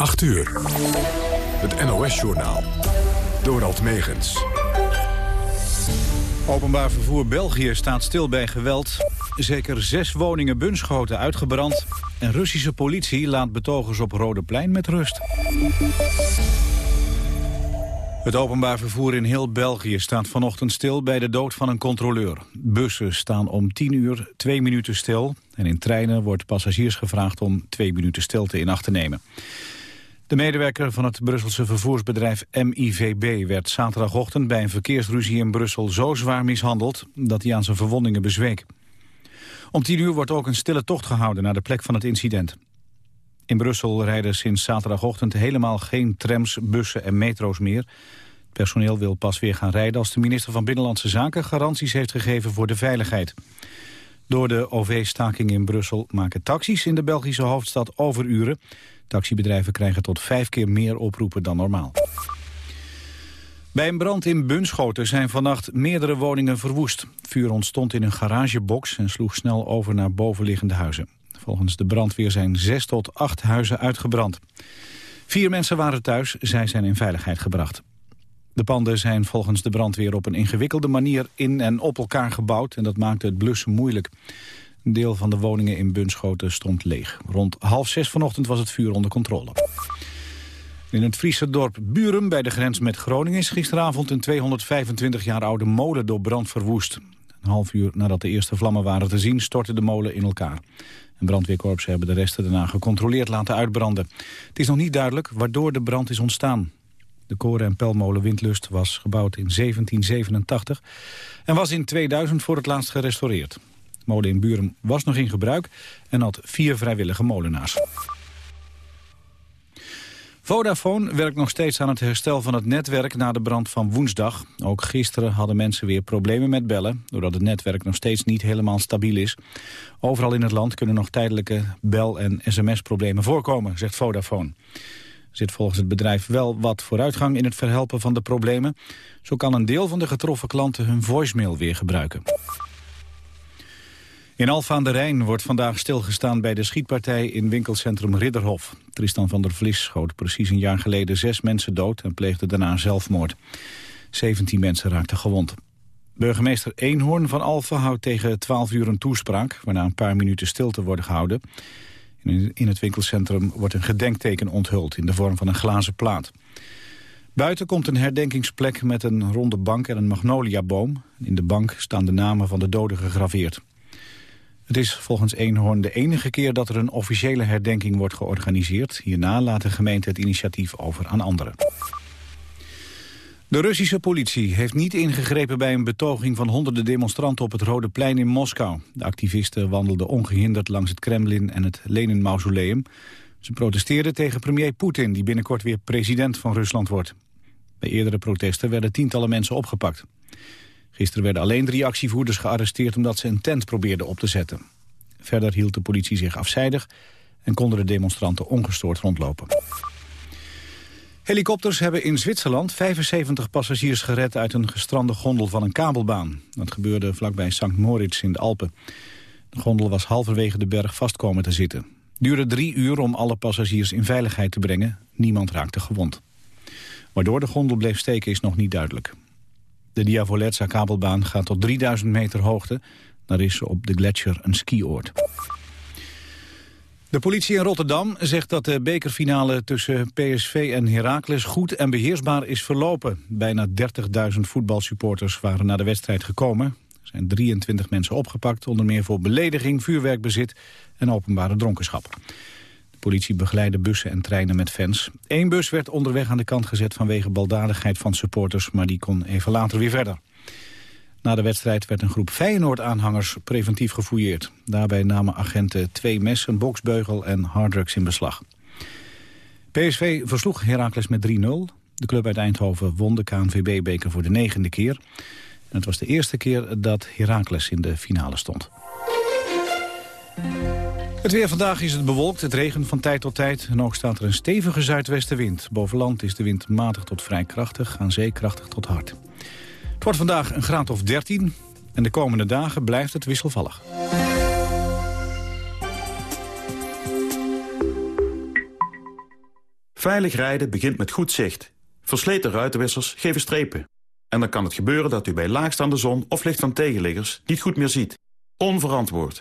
8 uur. Het NOS-journaal. Dorald Megens. Openbaar vervoer België staat stil bij geweld. Zeker zes woningen Bunschoten uitgebrand. En Russische politie laat betogers op Rode Plein met rust. Het openbaar vervoer in heel België staat vanochtend stil bij de dood van een controleur. Bussen staan om 10 uur twee minuten stil. En in treinen wordt passagiers gevraagd om twee minuten stilte in acht te nemen. De medewerker van het Brusselse vervoersbedrijf MIVB werd zaterdagochtend bij een verkeersruzie in Brussel zo zwaar mishandeld dat hij aan zijn verwondingen bezweek. Om 10 uur wordt ook een stille tocht gehouden naar de plek van het incident. In Brussel rijden sinds zaterdagochtend helemaal geen trams, bussen en metro's meer. Het personeel wil pas weer gaan rijden als de minister van Binnenlandse Zaken garanties heeft gegeven voor de veiligheid. Door de OV-staking in Brussel maken taxis in de Belgische hoofdstad overuren. Taxibedrijven krijgen tot vijf keer meer oproepen dan normaal. Bij een brand in Bunschoten zijn vannacht meerdere woningen verwoest. Vuur ontstond in een garagebox en sloeg snel over naar bovenliggende huizen. Volgens de brandweer zijn zes tot acht huizen uitgebrand. Vier mensen waren thuis, zij zijn in veiligheid gebracht. De panden zijn volgens de brandweer op een ingewikkelde manier in en op elkaar gebouwd... en dat maakte het blussen moeilijk. Een deel van de woningen in Bunschoten stond leeg. Rond half zes vanochtend was het vuur onder controle. In het Friese dorp Buren bij de grens met Groningen... is gisteravond een 225 jaar oude molen door brand verwoest. Een half uur nadat de eerste vlammen waren te zien... stortte de molen in elkaar. En brandweerkorpsen hebben de resten daarna gecontroleerd laten uitbranden. Het is nog niet duidelijk waardoor de brand is ontstaan. De koren- en pelmolen Windlust was gebouwd in 1787... en was in 2000 voor het laatst gerestaureerd. De molen in Buren was nog in gebruik en had vier vrijwillige molenaars. Vodafone werkt nog steeds aan het herstel van het netwerk na de brand van woensdag. Ook gisteren hadden mensen weer problemen met bellen... doordat het netwerk nog steeds niet helemaal stabiel is. Overal in het land kunnen nog tijdelijke bel- en sms-problemen voorkomen, zegt Vodafone. Er zit volgens het bedrijf wel wat vooruitgang in het verhelpen van de problemen. Zo kan een deel van de getroffen klanten hun voicemail weer gebruiken. In Alfa aan de Rijn wordt vandaag stilgestaan bij de schietpartij in winkelcentrum Ridderhof. Tristan van der Vlis schoot precies een jaar geleden zes mensen dood en pleegde daarna zelfmoord. 17 mensen raakten gewond. Burgemeester Eenhoorn van Alfa houdt tegen 12 uur een toespraak... waarna een paar minuten stilte worden gehouden. In het winkelcentrum wordt een gedenkteken onthuld in de vorm van een glazen plaat. Buiten komt een herdenkingsplek met een ronde bank en een magnoliaboom. In de bank staan de namen van de doden gegraveerd. Het is volgens Eenhoorn de enige keer dat er een officiële herdenking wordt georganiseerd. Hierna laat de gemeente het initiatief over aan anderen. De Russische politie heeft niet ingegrepen bij een betoging van honderden demonstranten op het Rode Plein in Moskou. De activisten wandelden ongehinderd langs het Kremlin en het Lenin-mausoleum. Ze protesteerden tegen premier Poetin, die binnenkort weer president van Rusland wordt. Bij eerdere protesten werden tientallen mensen opgepakt. Gisteren werden alleen drie actievoerders gearresteerd omdat ze een tent probeerden op te zetten. Verder hield de politie zich afzijdig en konden de demonstranten ongestoord rondlopen. Helikopters hebben in Zwitserland 75 passagiers gered uit een gestrande gondel van een kabelbaan. Dat gebeurde vlakbij St. Moritz in de Alpen. De gondel was halverwege de berg vast komen te zitten. Duurde drie uur om alle passagiers in veiligheid te brengen. Niemand raakte gewond. Waardoor de gondel bleef steken is nog niet duidelijk. De Diavoletza kabelbaan gaat tot 3000 meter hoogte. Daar is op de gletsjer een skioord. De politie in Rotterdam zegt dat de bekerfinale tussen PSV en Heracles goed en beheersbaar is verlopen. Bijna 30.000 voetbalsupporters waren naar de wedstrijd gekomen. Er zijn 23 mensen opgepakt, onder meer voor belediging, vuurwerkbezit en openbare dronkenschap. Politie begeleidde bussen en treinen met fans. Eén bus werd onderweg aan de kant gezet vanwege baldadigheid van supporters, maar die kon even later weer verder. Na de wedstrijd werd een groep Feyenoord-aanhangers preventief gefouilleerd. Daarbij namen agenten twee messen, boksbeugel en harddrugs in beslag. PSV versloeg Heracles met 3-0. De club uit Eindhoven won de KNVB-beker voor de negende keer. Het was de eerste keer dat Heracles in de finale stond. Het weer vandaag is het bewolkt, het regent van tijd tot tijd... en ook staat er een stevige zuidwestenwind. Boven land is de wind matig tot vrij krachtig, aan zee krachtig tot hard. Het wordt vandaag een graad of 13 en de komende dagen blijft het wisselvallig. Veilig rijden begint met goed zicht. Versleten ruitenwissers geven strepen. En dan kan het gebeuren dat u bij laagstaande zon of licht van tegenliggers niet goed meer ziet. Onverantwoord.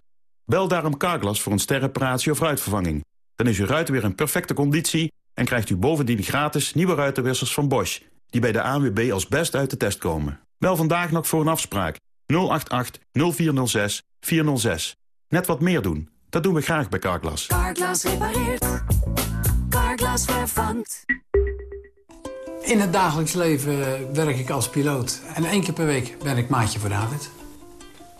Bel daarom Carglass voor een sterreparatie of ruitvervanging. Dan is uw ruit weer in perfecte conditie en krijgt u bovendien gratis nieuwe ruitenwissers van Bosch... die bij de ANWB als best uit de test komen. Bel vandaag nog voor een afspraak. 088 0406 406. Net wat meer doen. Dat doen we graag bij Carglass. Carglass repareert. Carglass vervangt. In het dagelijks leven werk ik als piloot. En één keer per week ben ik maatje voor David.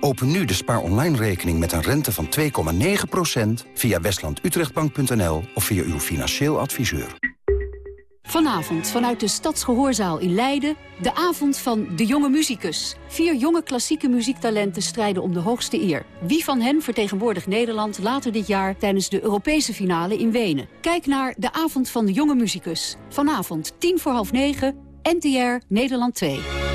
Open nu de Spaar Online rekening met een rente van 2,9% via westlandutrechtbank.nl of via uw financieel adviseur. Vanavond vanuit de Stadsgehoorzaal in Leiden... de avond van De Jonge Muzikus. Vier jonge klassieke muziektalenten strijden om de hoogste eer. Wie van hen vertegenwoordigt Nederland later dit jaar... tijdens de Europese finale in Wenen? Kijk naar de avond van De Jonge Muzikus. Vanavond tien voor half negen, NTR, Nederland 2.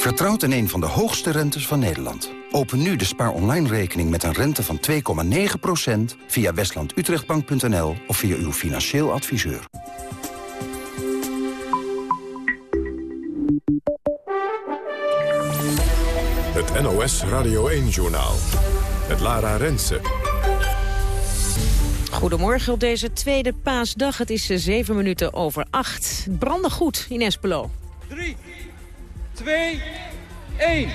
Vertrouwt in een van de hoogste rentes van Nederland. Open nu de Spaar Online rekening met een rente van 2,9% via westlandutrechtbank.nl of via uw financieel adviseur. Het NOS Radio 1-journaal. Het Lara Rensen. Goedemorgen op deze tweede paasdag. Het is zeven minuten over acht. Branden goed in Espelo. 3, 2, 1.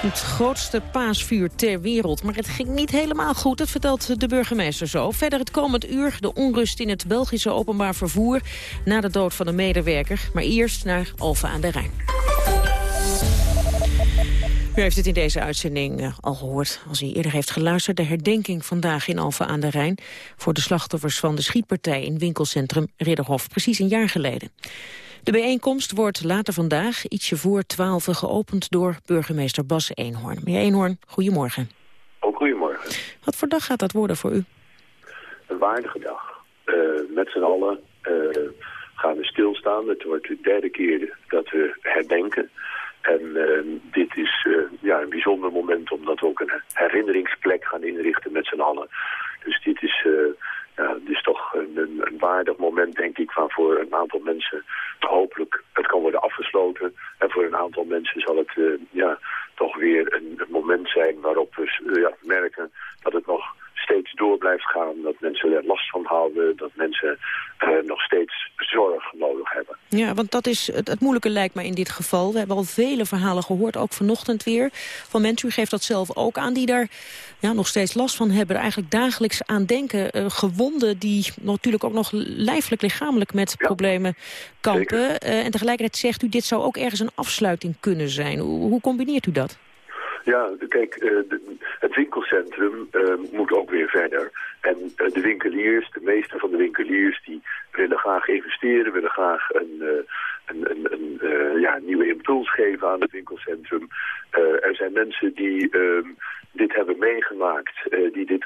Het grootste paasvuur ter wereld. Maar het ging niet helemaal goed, dat vertelt de burgemeester zo. Verder het komend uur de onrust in het Belgische openbaar vervoer... na de dood van een medewerker. Maar eerst naar Alphen aan de Rijn. U heeft het in deze uitzending uh, al gehoord. Als u eerder heeft geluisterd, de herdenking vandaag in Alphen aan de Rijn... voor de slachtoffers van de schietpartij in winkelcentrum Ridderhof, precies een jaar geleden. De bijeenkomst wordt later vandaag, ietsje voor twaalf, geopend door burgemeester Bas Eenhoorn. Meneer Eenhoorn, goedemorgen. Ook goedemorgen. Wat voor dag gaat dat worden voor u? Een waardige dag. Uh, met z'n allen uh, gaan we stilstaan. Het wordt de derde keer dat we herdenken. En uh, dit is ja, een bijzonder moment omdat we ook een herinneringsplek gaan inrichten met z'n allen. Dus dit is ja, het is toch een, een, waardig moment, denk ik, van voor een aantal mensen hopelijk het kan worden afgesloten. En voor een aantal mensen zal het uh, ja, toch weer een, een, moment zijn waarop we ja, merken dat het nog steeds door blijft gaan. Dat mensen er last van houden. Dat mensen uh, nog steeds zorg nodig hebben. Ja, want dat is het, het, moeilijke lijkt mij in dit geval. We hebben al vele verhalen gehoord, ook vanochtend weer. Van mensen, u geeft dat zelf ook aan, die daar ja, nog steeds last van hebben. Er eigenlijk dagelijks aan denken. Uh, gewonden die natuurlijk ook nog lijfelijk, lichamelijk met ja, problemen kampen. Uh, en tegelijkertijd zegt u, dit zou ook ergens een afsluiting kunnen zijn. Hoe, hoe combineert u dat? Ja, kijk, de, het winkelcentrum uh, moet ook weer verder. En uh, de winkeliers, de meeste van de winkeliers, die willen graag investeren, willen graag een, een, een, een ja, nieuwe impuls geven aan het winkelcentrum. er zijn mensen die ehm, dit hebben meegemaakt, die dit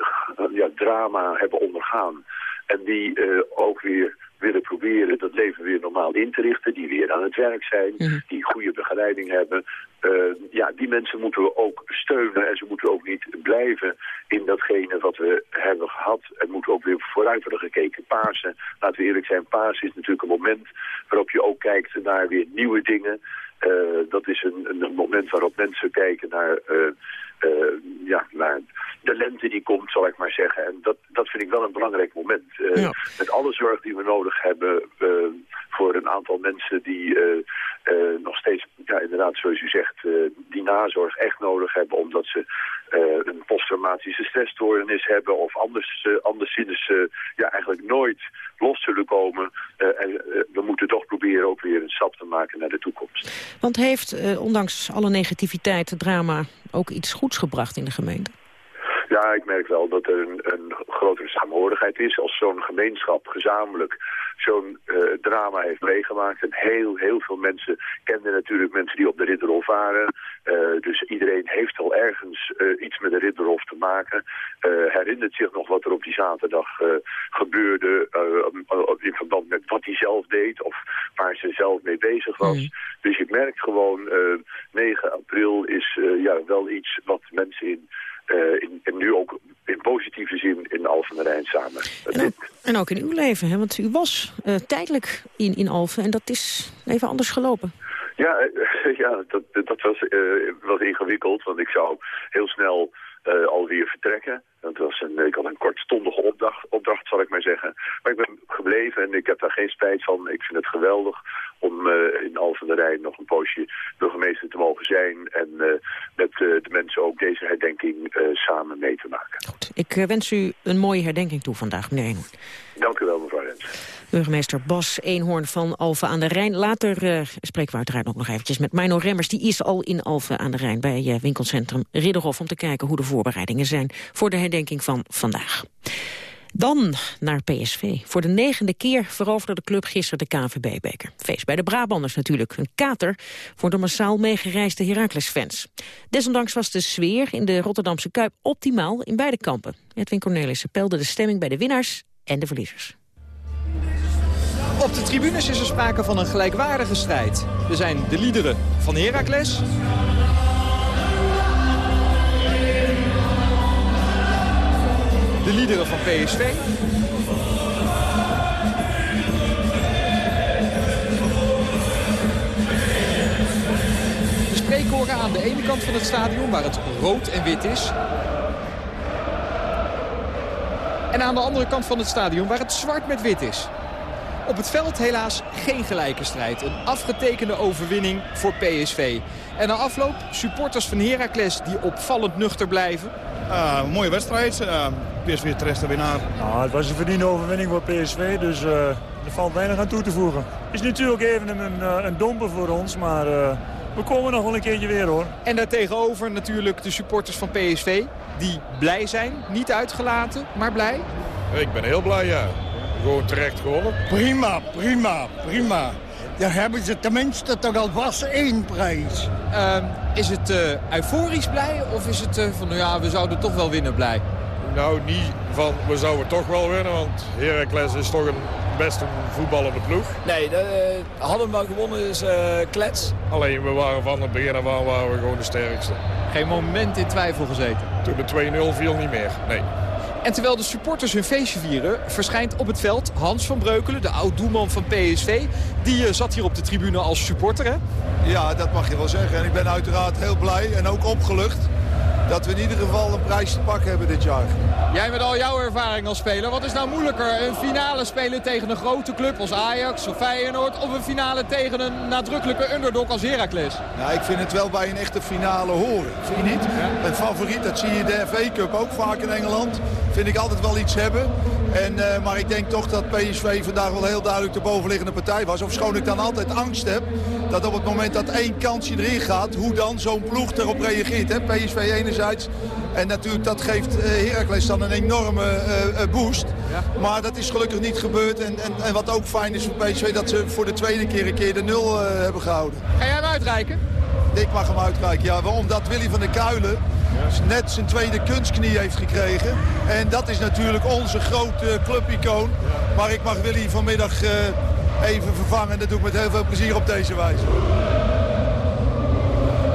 ja, drama hebben ondergaan. En die ook weer willen proberen dat leven weer normaal in te richten, die weer aan het werk zijn, mm. die goede begeleiding hebben. Uh, ja, die mensen moeten we ook steunen en ze moeten ook niet blijven in datgene wat we hebben gehad. En moeten ook weer vooruit worden gekeken. Pasen, laten we eerlijk zijn, Pasen is natuurlijk een moment waarop je ook kijkt naar weer nieuwe dingen. Uh, dat is een, een, moment waarop mensen kijken naar... Uh, ja, naar de lente die komt, zal ik maar zeggen. En dat, dat vind ik wel een belangrijk moment. Uh, ja. Met alle zorg die we nodig hebben uh, voor een aantal mensen die nog steeds, ja, inderdaad, zoals u zegt, die nazorg echt nodig hebben, omdat ze een posttraumatische stressstoornis hebben of anders, anderszins ja, eigenlijk nooit los zullen komen. en we moeten toch proberen ook weer een stap te maken naar de toekomst. Want heeft, ondanks alle negativiteit, drama, ook iets goeds gebracht in de gemeente? Ja, ik merk wel dat er een, een grotere samenhorigheid is. Als zo'n gemeenschap gezamenlijk zo'n uh, drama heeft meegemaakt. En heel, heel veel mensen kenden natuurlijk mensen die op de Ridderhof waren. Uh, dus iedereen heeft al ergens uh, iets met de Ridderhof te maken. herinnert zich nog wat er op die zaterdag gebeurde in verband met wat hij zelf deed of waar ze zelf mee bezig was. Mm. Dus ik merk gewoon, 9 april is ja, wel iets wat mensen in in, en nu ook in positieve zin in Alphen aan de Rijn samen. En ook, en ook, in uw leven, hè? want u was uh, tijdelijk in, in Alphen en dat is even anders gelopen. Ja, uh, ja dat, dat was, was ingewikkeld, want ik zou heel snel alweer vertrekken. Dat was een, ik had een kortstondige opdracht, opdracht, zal ik maar zeggen. Maar ik ben gebleven en ik heb daar geen spijt van. Ik vind het geweldig om uh, in Alphen de Rijn nog een poosje burgemeester te mogen zijn. En uh, met uh, de mensen ook deze herdenking samen mee te maken. Goed. Ik wens u een mooie herdenking toe vandaag, meneer. Dank u wel, mevrouw Rens. Burgemeester Bas Eenhoorn van Alphen aan de Rijn. Later spreken we uiteraard ook nog eventjes met Mino Remmers. Die is al in Alphen aan de Rijn bij winkelcentrum Ridderhof... om te kijken hoe de voorbereidingen zijn voor de herdenking van vandaag. Dan naar PSV. Voor de negende keer veroverde de club gisteren de KNVB-beker. Feest bij de Brabanders natuurlijk. Een kater voor de massaal meegereisde Heracles-fans. Desondanks was de sfeer in de Rotterdamse Kuip optimaal in beide kampen. Edwin Cornelissen peilde de stemming bij de winnaars en de verliezers. Op de tribunes is er sprake van een gelijkwaardige strijd. Er zijn de liederen van Heracles de liederen van PSV. De spreekkoren aan de ene kant van het stadion waar het rood en wit is. En aan de andere kant van het stadion waar het zwart met wit is. Op het veld helaas geen gelijke strijd. Een afgetekende overwinning voor PSV. En na afloop supporters van Heracles die opvallend nuchter blijven. Uh, een mooie wedstrijd. Uh, PSV terecht de winnaar. Nou, het was een verdiende overwinning voor PSV, dus uh, er valt weinig aan toe te voegen. Het is natuurlijk even een, een domper voor ons, maar we komen nog wel een keertje weer hoor. En daartegenover natuurlijk de supporters van PSV, die blij zijn. Niet uitgelaten, maar blij. Ik ben heel blij, ja. Gewoon terecht gewonnen. Prima, prima, prima. Dan hebben ze tenminste toch alvast één prijs. Uh, is het uh, euforisch blij of is het uh, van nou ja, we zouden toch wel winnen blij? Nou, niet van we zouden toch wel winnen, want Heracles is toch een best een voetballende ploeg. Nee, de, uh, hadden we gewonnen is klets. Alleen we waren van het begin af aan waren we gewoon de sterkste. Geen moment in twijfel gezeten? Toen de 2-0 viel niet meer, nee. En terwijl de supporters hun feestje vieren, verschijnt op het veld Hans van Breukelen, de oud-doelman van PSV. Die uh, zat hier op de tribune als supporter, hè? Ja, dat mag je wel zeggen. En ik ben uiteraard heel blij en ook opgelucht dat we in ieder geval een prijs te pakken hebben dit jaar. Jij met al jouw ervaring als speler, wat is nou moeilijker? Een finale spelen tegen een grote club als Ajax of Feyenoord... of een finale tegen een nadrukkelijke underdog als Heracles? Nou, ik vind het wel bij een echte finale horen. Vind je niet? Ja. Een favoriet, dat zie je de FA Cup ook vaak in Engeland. Vind ik altijd wel iets hebben. En, uh, maar ik denk toch dat PSV vandaag wel heel duidelijk de bovenliggende partij was. Ofschoon ik dan altijd angst heb dat op het moment dat één kansje erin gaat... hoe dan zo'n ploeg erop reageert. Hè? PSV enerzijds. En natuurlijk dat geeft uh, Heracles dan een enorme uh, boost. Ja. Maar dat is gelukkig niet gebeurd. En, en, en, wat ook fijn is voor PSV dat ze voor de tweede keer een keer de nul hebben gehouden. Ga jij hem uitreiken? Ik mag hem uitreiken, ja. Omdat Willy van der Kuilen net zijn tweede kunstknie heeft gekregen. En dat is natuurlijk onze grote clubicoon. Maar ik mag Willy vanmiddag uh, even vervangen. Dat doe ik met heel veel plezier op deze wijze.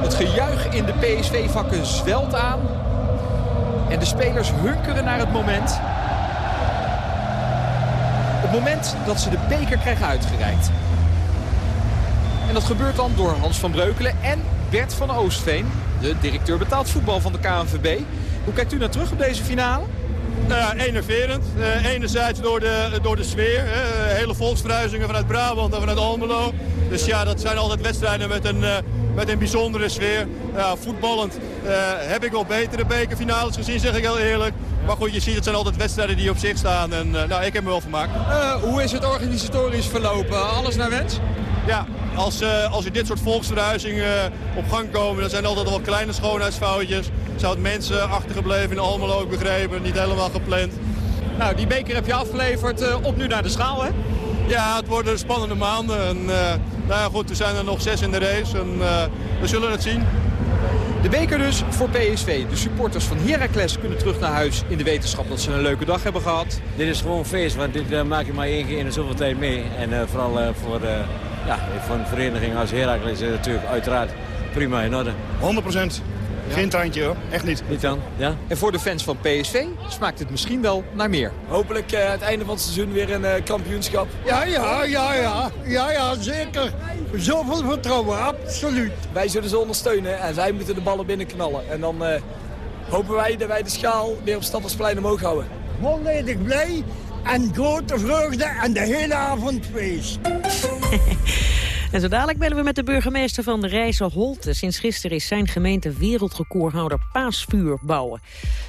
Het gejuich in de PSV-vakken zwelt aan. En de spelers hunkeren naar het moment. Het moment dat ze de beker krijgen uitgereikt. En dat gebeurt dan door Hans van Breukelen en Bert van Oostveen de directeur betaald voetbal van de KNVB. Hoe kijkt u naar terug op deze finale? Nou ja, enerverend. Uh, enerzijds door de, door de sfeer. Hè. Hele volksverhuizingen vanuit Brabant en vanuit Almelo. Dus ja, dat zijn altijd wedstrijden met een, met een bijzondere sfeer. Ja, voetballend uh, heb ik wel betere bekerfinales gezien, zeg ik heel eerlijk. Maar goed, je ziet, het zijn altijd wedstrijden die op zich staan. En nou, ik heb me wel vermaakt. hoe is het organisatorisch verlopen? Alles naar wens? Ja, als, uh, als er dit soort volksverhuizingen op gang komen... dan zijn er altijd wel kleine schoonheidsfoutjes. Zou het mensen achtergebleven in Almelo ook begrepen, niet helemaal gepland. Nou, die beker heb je afgeleverd. op nu naar de schaal, hè? Ja, het worden spannende maanden. En, nou ja, goed, er zijn er nog zes in de race en we zullen het zien. De beker dus voor PSV. De supporters van Heracles kunnen terug naar huis in de wetenschap dat ze een leuke dag hebben gehad. Dit is gewoon feest, want dit uh, maak je maar één keer in de zoveel tijd mee. En uh, vooral uh, voor, ja, voor een vereniging als Heracles is natuurlijk uiteraard prima in orde. 100% Geen tandje hoor, echt niet. Niet dan, ja. En voor de fans van PSV smaakt het misschien wel naar meer. Hopelijk uh, het einde van het seizoen weer een uh, kampioenschap. Ja, ja, ja, ja. Ja, ja, zeker. Zoveel vertrouwen, absoluut. Wij zullen ze ondersteunen en zij moeten de ballen binnenknallen. En dan uh, hopen wij dat wij de schaal weer op Stappersplein omhoog houden. Volledig blij en grote vreugde en de hele avond feest. En zo dadelijk bellen we met de burgemeester van de Holte. Sinds gisteren is zijn gemeente wereldrecordhouder paasvuur bouwen.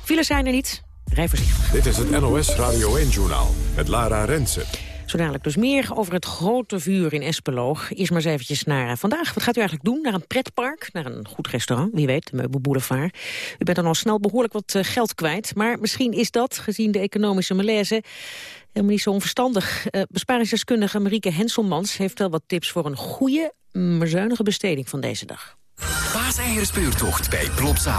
Files zijn er niet. Rij voorzichtig. Dit is het NOS Radio 1-journaal met Lara Rensen. Zo dadelijk dus meer over het grote vuur in Espeloog. Eerst maar eens eventjes naar uh, vandaag. Wat gaat u eigenlijk doen? Naar een pretpark? Naar een goed restaurant? Wie weet, de Meubelboulevard. U bent dan al snel behoorlijk wat uh, geld kwijt. Maar misschien is dat, gezien de economische malaise... helemaal niet zo onverstandig. Uh, besparingsdeskundige Marieke Henselmans heeft wel wat tips... voor een goede, maar zuinige besteding van deze dag. Paaseierspeurtocht bij Plopsa.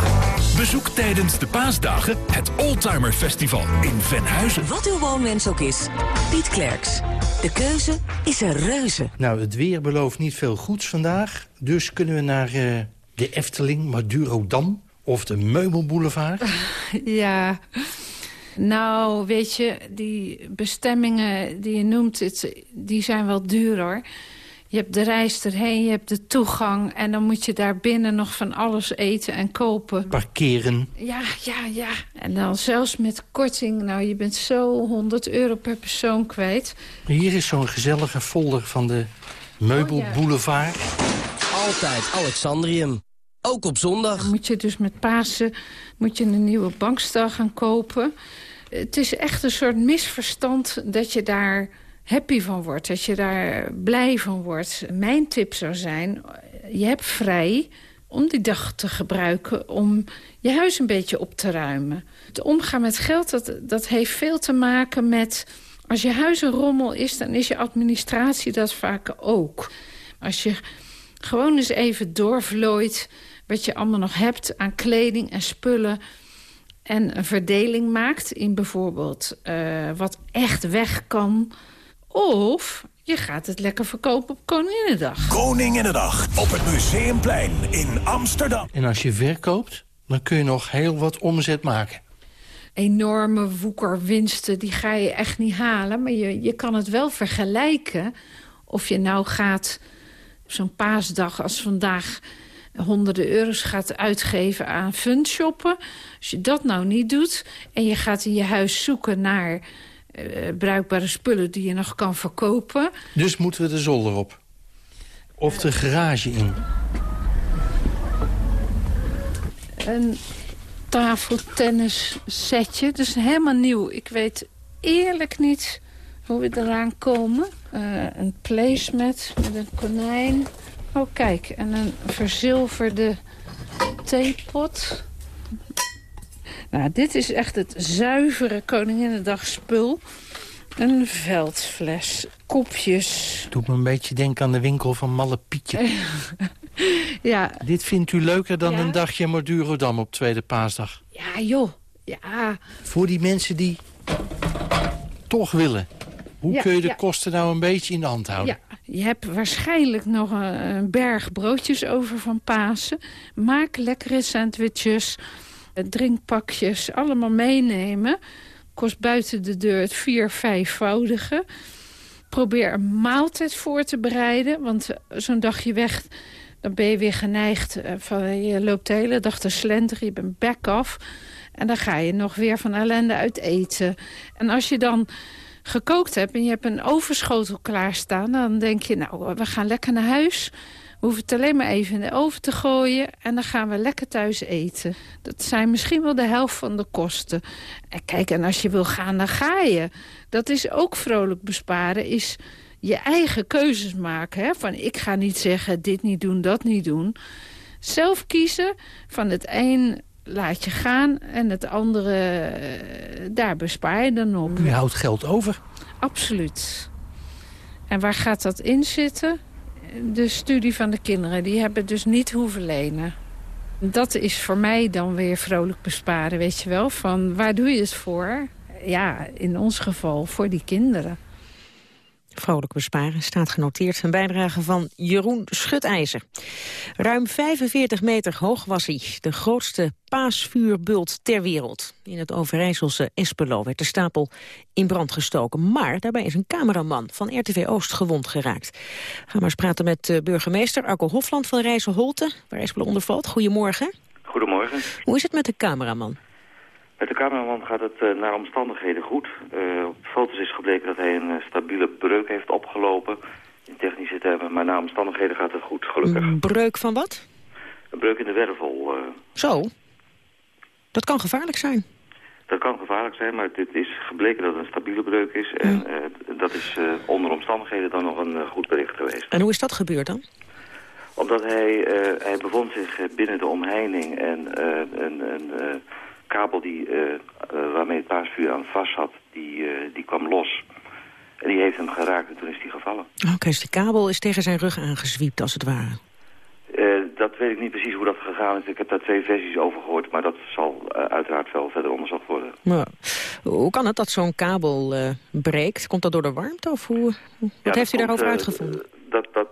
Bezoek tijdens de paasdagen het Oldtimer Festival in Venhuizen. Wat uw woonwens ook is, Piet Klerks. De keuze is er reuze. Nou, het weer belooft niet veel goeds vandaag. Dus kunnen we naar uh, de Efteling, Madurodam of de Meubelboulevard. Ja... Nou, weet je, die bestemmingen die je noemt, die zijn wel duur hoor. Je hebt de reis erheen, je hebt de toegang... en dan moet je daar binnen nog van alles eten en kopen. Parkeren. Ja, ja, ja. En dan zelfs met korting. Nou, je bent zo 100 euro per persoon kwijt. Hier is zo'n gezellige folder van de Meubelboulevard. Oh, Altijd Alexandrium. Ook op zondag. Moet je dus met Pasen moet je een nieuwe bankstel gaan kopen. Het is echt een soort misverstand dat je daar happy van wordt, dat je daar blij van wordt. Mijn tip zou zijn, je hebt vrij om die dag te gebruiken om je huis een beetje op te ruimen. Het omgaan met geld, dat, dat heeft veel te maken met... als je huis een rommel is, dan is je administratie dat vaak ook. Als je gewoon eens even doorvlooit wat je allemaal nog hebt aan kleding en spullen... en een verdeling maakt in bijvoorbeeld uh, wat echt weg kan of je gaat het lekker verkopen op Koninginnedag. Koninginnedag op het Museumplein in Amsterdam. En als je verkoopt, dan kun je nog heel wat omzet maken. Enorme woekerwinsten, die ga je echt niet halen. Maar je, je kan het wel vergelijken of je nou gaat zo'n paasdag als vandaag honderden euro's gaat uitgeven aan fundshoppen. Als je dat nou niet doet en je gaat in je huis zoeken naar uh, bruikbare spullen die je nog kan verkopen. Dus moeten we de zolder op? Of de garage in? Een tafeltennis setje. Dus helemaal nieuw. Ik weet eerlijk niet hoe we eraan komen. Uh, een placemat met een konijn. Oh, kijk. En een verzilverde theepot. Nou, dit is echt het zuivere Koninginnedag spul. Een veldfles, kopjes. Doet me een beetje denken aan de winkel van Malle Pietje. ja. Dit vindt u leuker dan een dagje Madurodam op tweede paasdag? Ja, joh. Ja. Voor die mensen die toch willen. Hoe Ja, kun je de ja. kosten nou een beetje in de hand houden? Ja, je hebt waarschijnlijk nog een, berg broodjes over van Pasen. Maak lekkere sandwiches, eh, drinkpakjes, allemaal meenemen. Kost buiten de deur het vier, vijfvoudige. Probeer een maaltijd voor te bereiden, want eh, zo'n dagje weg... dan ben je weer geneigd, eh, van, je loopt de hele dag te slenteren, je bent back af... En dan ga je nog weer van ellende uit eten. En als je dan gekookt hebt en je hebt een overschotel klaarstaan... dan denk je, nou, we gaan lekker naar huis. We hoeven het alleen maar even in de oven te gooien... en dan gaan we lekker thuis eten. Dat zijn misschien wel de helft van de kosten. En kijk, en als je wil gaan, dan ga je. Dat is ook vrolijk besparen, is je eigen keuzes maken. Hè? Van ik ga niet zeggen dit niet doen, dat niet doen. Zelf kiezen van het een laat je gaan en het andere, eh, daar bespaar je dan op. Je houdt geld over. Absoluut. En waar gaat dat in zitten? De studie van de kinderen. Die hebben dus niet hoeven lenen. Dat is voor mij dan weer vrolijk besparen, weet je wel. Van waar doe je het voor? Ja, in ons geval voor die kinderen. Vrolijk besparen staat genoteerd. Een bijdrage van Jeroen Schutijzer. Ruim 45 meter hoog was hij. De grootste paasvuurbult ter wereld. In het Overijsselse Espelo werd de stapel in brand gestoken. Maar daarbij is een cameraman van RTV Oost gewond geraakt. Gaan we eens praten met uh, burgemeester Arco Hofland van Rijsselholte... waar Espelo onder valt. Goedemorgen. Goedemorgen. Hoe is het met de cameraman? Met de cameraman gaat het uh, naar omstandigheden goed. Uh, op foto's is gebleken dat hij een uh, stabiele breuk heeft opgelopen. In technische termen, maar naar omstandigheden gaat het goed, gelukkig. Een breuk van wat? Een breuk in de wervel. Zo? Dat kan gevaarlijk zijn. Dat kan gevaarlijk zijn, maar het is gebleken dat het een stabiele breuk is. En dat is onder omstandigheden dan nog een goed bericht geweest. En hoe is dat gebeurd dan? Omdat hij, hij bevond zich binnen de omheining en een... een kabel die, uh, uh, waarmee het paasvuur aan vast zat, die, uh, die kwam los. En die heeft hem geraakt en toen is hij gevallen. Oké, okay, dus de kabel is tegen zijn rug aangezwiept als het ware. dat weet ik niet precies hoe dat gegaan is. Ik heb daar twee versies over gehoord, maar dat zal uiteraard wel verder onderzocht worden. Maar, hoe kan het dat zo'n kabel breekt? Komt dat door de warmte of hoe, wat ja, heeft u daarover uitgevonden? Dat dat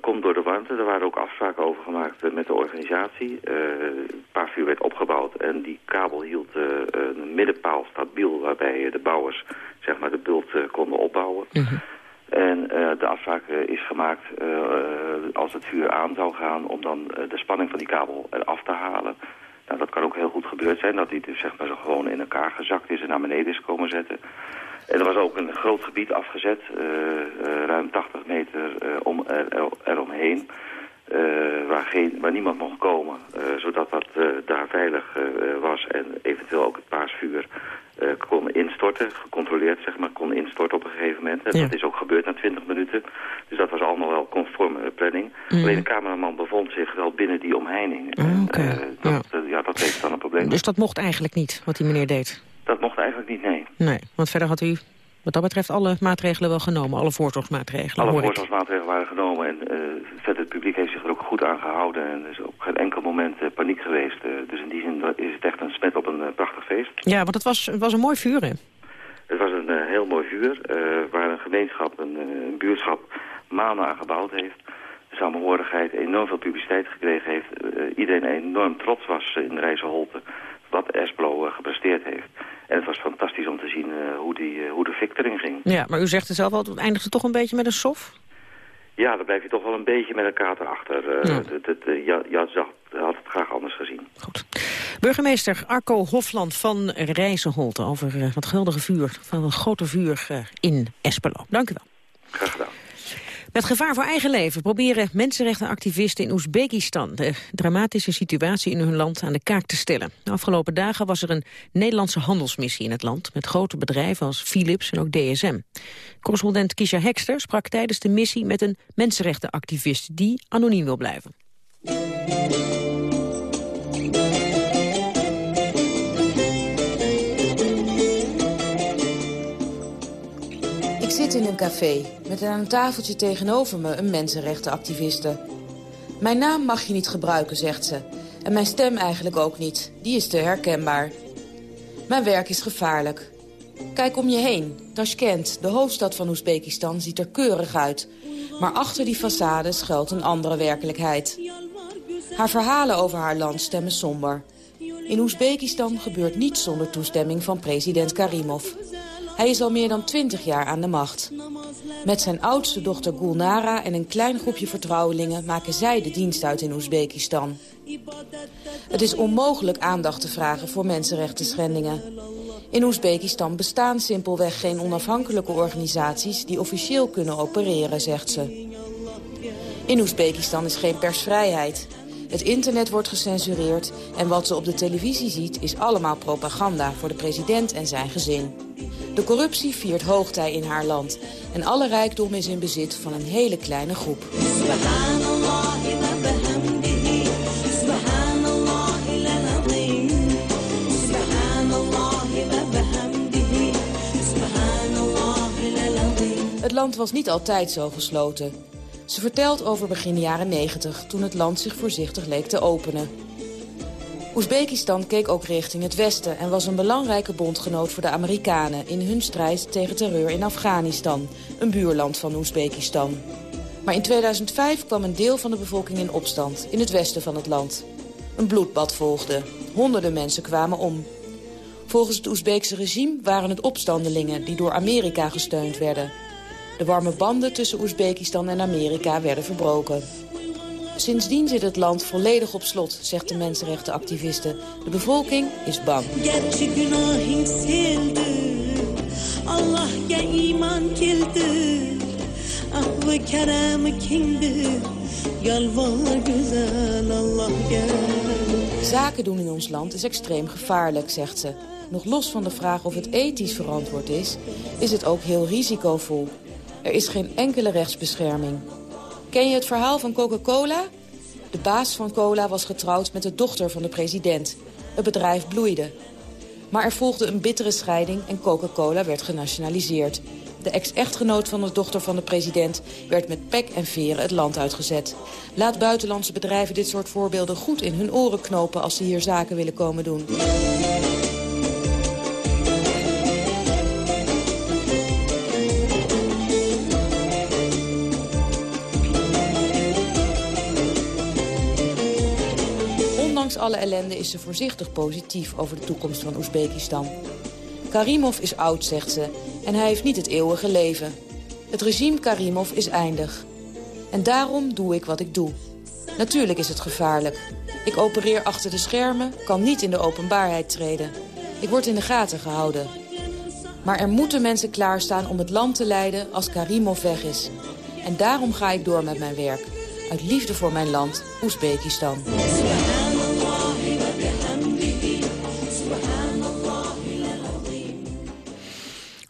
komt door de warmte. Er waren ook afspraken over gemaakt met de organisatie. het paasvuur werd opgebouwd en die kabel hield een middenpaal stabiel... waarbij de bouwers zeg maar, de bult konden opbouwen. Mhm. En de afspraak is gemaakt als het vuur aan zou gaan... om dan de spanning van die kabel eraf te halen. Nou, dat kan ook heel goed gebeurd zijn. Dat die dus zeg maar, zo gewoon in elkaar gezakt is en naar beneden is komen zetten. En er was ook een groot gebied afgezet, uh, uh, ruim 80 meter uh, om er, eromheen, waar, geen, waar niemand mocht komen. zodat dat daar veilig was en eventueel ook het paasvuur kon instorten, gecontroleerd zeg maar, kon instorten op een gegeven moment. En Ja. dat is ook gebeurd na 20 minuten. Dus dat was allemaal wel conform planning. Mm. Alleen de cameraman bevond zich wel binnen die omheining. En, Oké, dat, ja. dat heeft dan een probleem. Dus dat mocht eigenlijk niet, wat die meneer deed? Dat mocht eigenlijk niet, nee. Nee, want verder had u wat dat betreft alle maatregelen wel genomen. Alle voorzorgsmaatregelen, Alle voorzorgsmaatregelen waren genomen en uh, verder het publiek heeft zich er ook goed aan gehouden. En er is op geen enkel moment uh, paniek geweest. Uh, dus in die zin is het echt een smet op een prachtig feest. Ja, want het was, het was een mooi vuur, hè? Het was een heel mooi vuur waar een gemeenschap, een, een buurtschap maanden aan gebouwd heeft. De samenhorigheid enorm veel publiciteit gekregen heeft. iedereen enorm trots was in de Rijsselholte wat Esplo gepresteerd heeft. En het was fantastisch om te zien uh, hoe, die, uh, hoe de fik erin ging. Ja, maar u zegt het zelf al, het eindigde toch een beetje met een sof? Ja, dan blijf je toch wel een beetje met elkaar erachter. Ja. Het, het, ja, ja, had het graag anders gezien. Goed. Burgemeester Arco Hofland van Rijzenholte over het guldige vuur van een grote vuur in Espelo. Dank u wel. Graag gedaan. Met gevaar voor eigen leven proberen mensenrechtenactivisten in Oezbekistan de dramatische situatie in hun land aan de kaak te stellen. De afgelopen dagen was er een Nederlandse handelsmissie in het land met grote bedrijven als Philips en ook DSM. Correspondent Kisha Hekster sprak tijdens de missie met een mensenrechtenactivist die anoniem wil blijven. Zit in een café met aan een tafeltje tegenover me een mensenrechtenactiviste. Mijn naam mag je niet gebruiken, zegt ze. En mijn stem eigenlijk ook niet. Die is te herkenbaar. Mijn werk is gevaarlijk. Kijk om je heen. Tashkent, de hoofdstad van Oezbekistan, ziet er keurig uit. Maar achter die façade schuilt een andere werkelijkheid. Haar verhalen over haar land stemmen somber. In Oezbekistan gebeurt niets zonder toestemming van president Karimov. Hij is al meer dan twintig jaar aan de macht. Met zijn oudste dochter Gulnara en een klein groepje vertrouwelingen... maken zij de dienst uit in Oezbekistan. Het is onmogelijk aandacht te vragen voor mensenrechten schendingen. In Oezbekistan bestaan simpelweg geen onafhankelijke organisaties... die officieel kunnen opereren, zegt ze. In Oezbekistan is geen persvrijheid. Het internet wordt gecensureerd en wat ze op de televisie ziet... is allemaal propaganda voor de president en zijn gezin. De corruptie viert hoogtij in haar land. En alle rijkdom is in bezit van een hele kleine groep. Het land was niet altijd zo gesloten. Ze vertelt over begin jaren 90, toen het land zich voorzichtig leek te openen. Oezbekistan keek ook richting het westen... en was een belangrijke bondgenoot voor de Amerikanen... in hun strijd tegen terreur in Afghanistan, een buurland van Oezbekistan. Maar in 2005 kwam een deel van de bevolking in opstand, in het westen van het land. Een bloedbad volgde. Honderden mensen kwamen om. Volgens het Oezbeekse regime waren het opstandelingen... die door Amerika gesteund werden. De warme banden tussen Oezbekistan en Amerika werden verbroken. Sindsdien zit het land volledig op slot, zegt de mensenrechtenactiviste. De bevolking is bang. Zaken doen in ons land is extreem gevaarlijk, zegt ze. Nog los van de vraag of het ethisch verantwoord is, is het ook heel risicovol. Er is geen enkele rechtsbescherming. Ken je het verhaal van Coca-Cola? De baas van Cola was getrouwd met de dochter van de president. Het bedrijf bloeide. Maar er volgde een bittere scheiding en Coca-Cola werd genationaliseerd. De ex-echtgenoot van de dochter van de president werd met pek en veren het land uitgezet. Laat buitenlandse bedrijven dit soort voorbeelden goed in hun oren knopen als ze hier zaken willen komen doen. Ondanks alle ellende is ze voorzichtig positief over de toekomst van Oezbekistan. Karimov is oud, zegt ze, en hij heeft niet het eeuwige leven. Het regime Karimov is eindig. En daarom doe ik wat ik doe. Natuurlijk is het gevaarlijk. Ik opereer achter de schermen, kan niet in de openbaarheid treden. Ik word in de gaten gehouden. Maar er moeten mensen klaarstaan om het land te leiden als Karimov weg is. En daarom ga ik door met mijn werk. Uit liefde voor mijn land, Oezbekistan.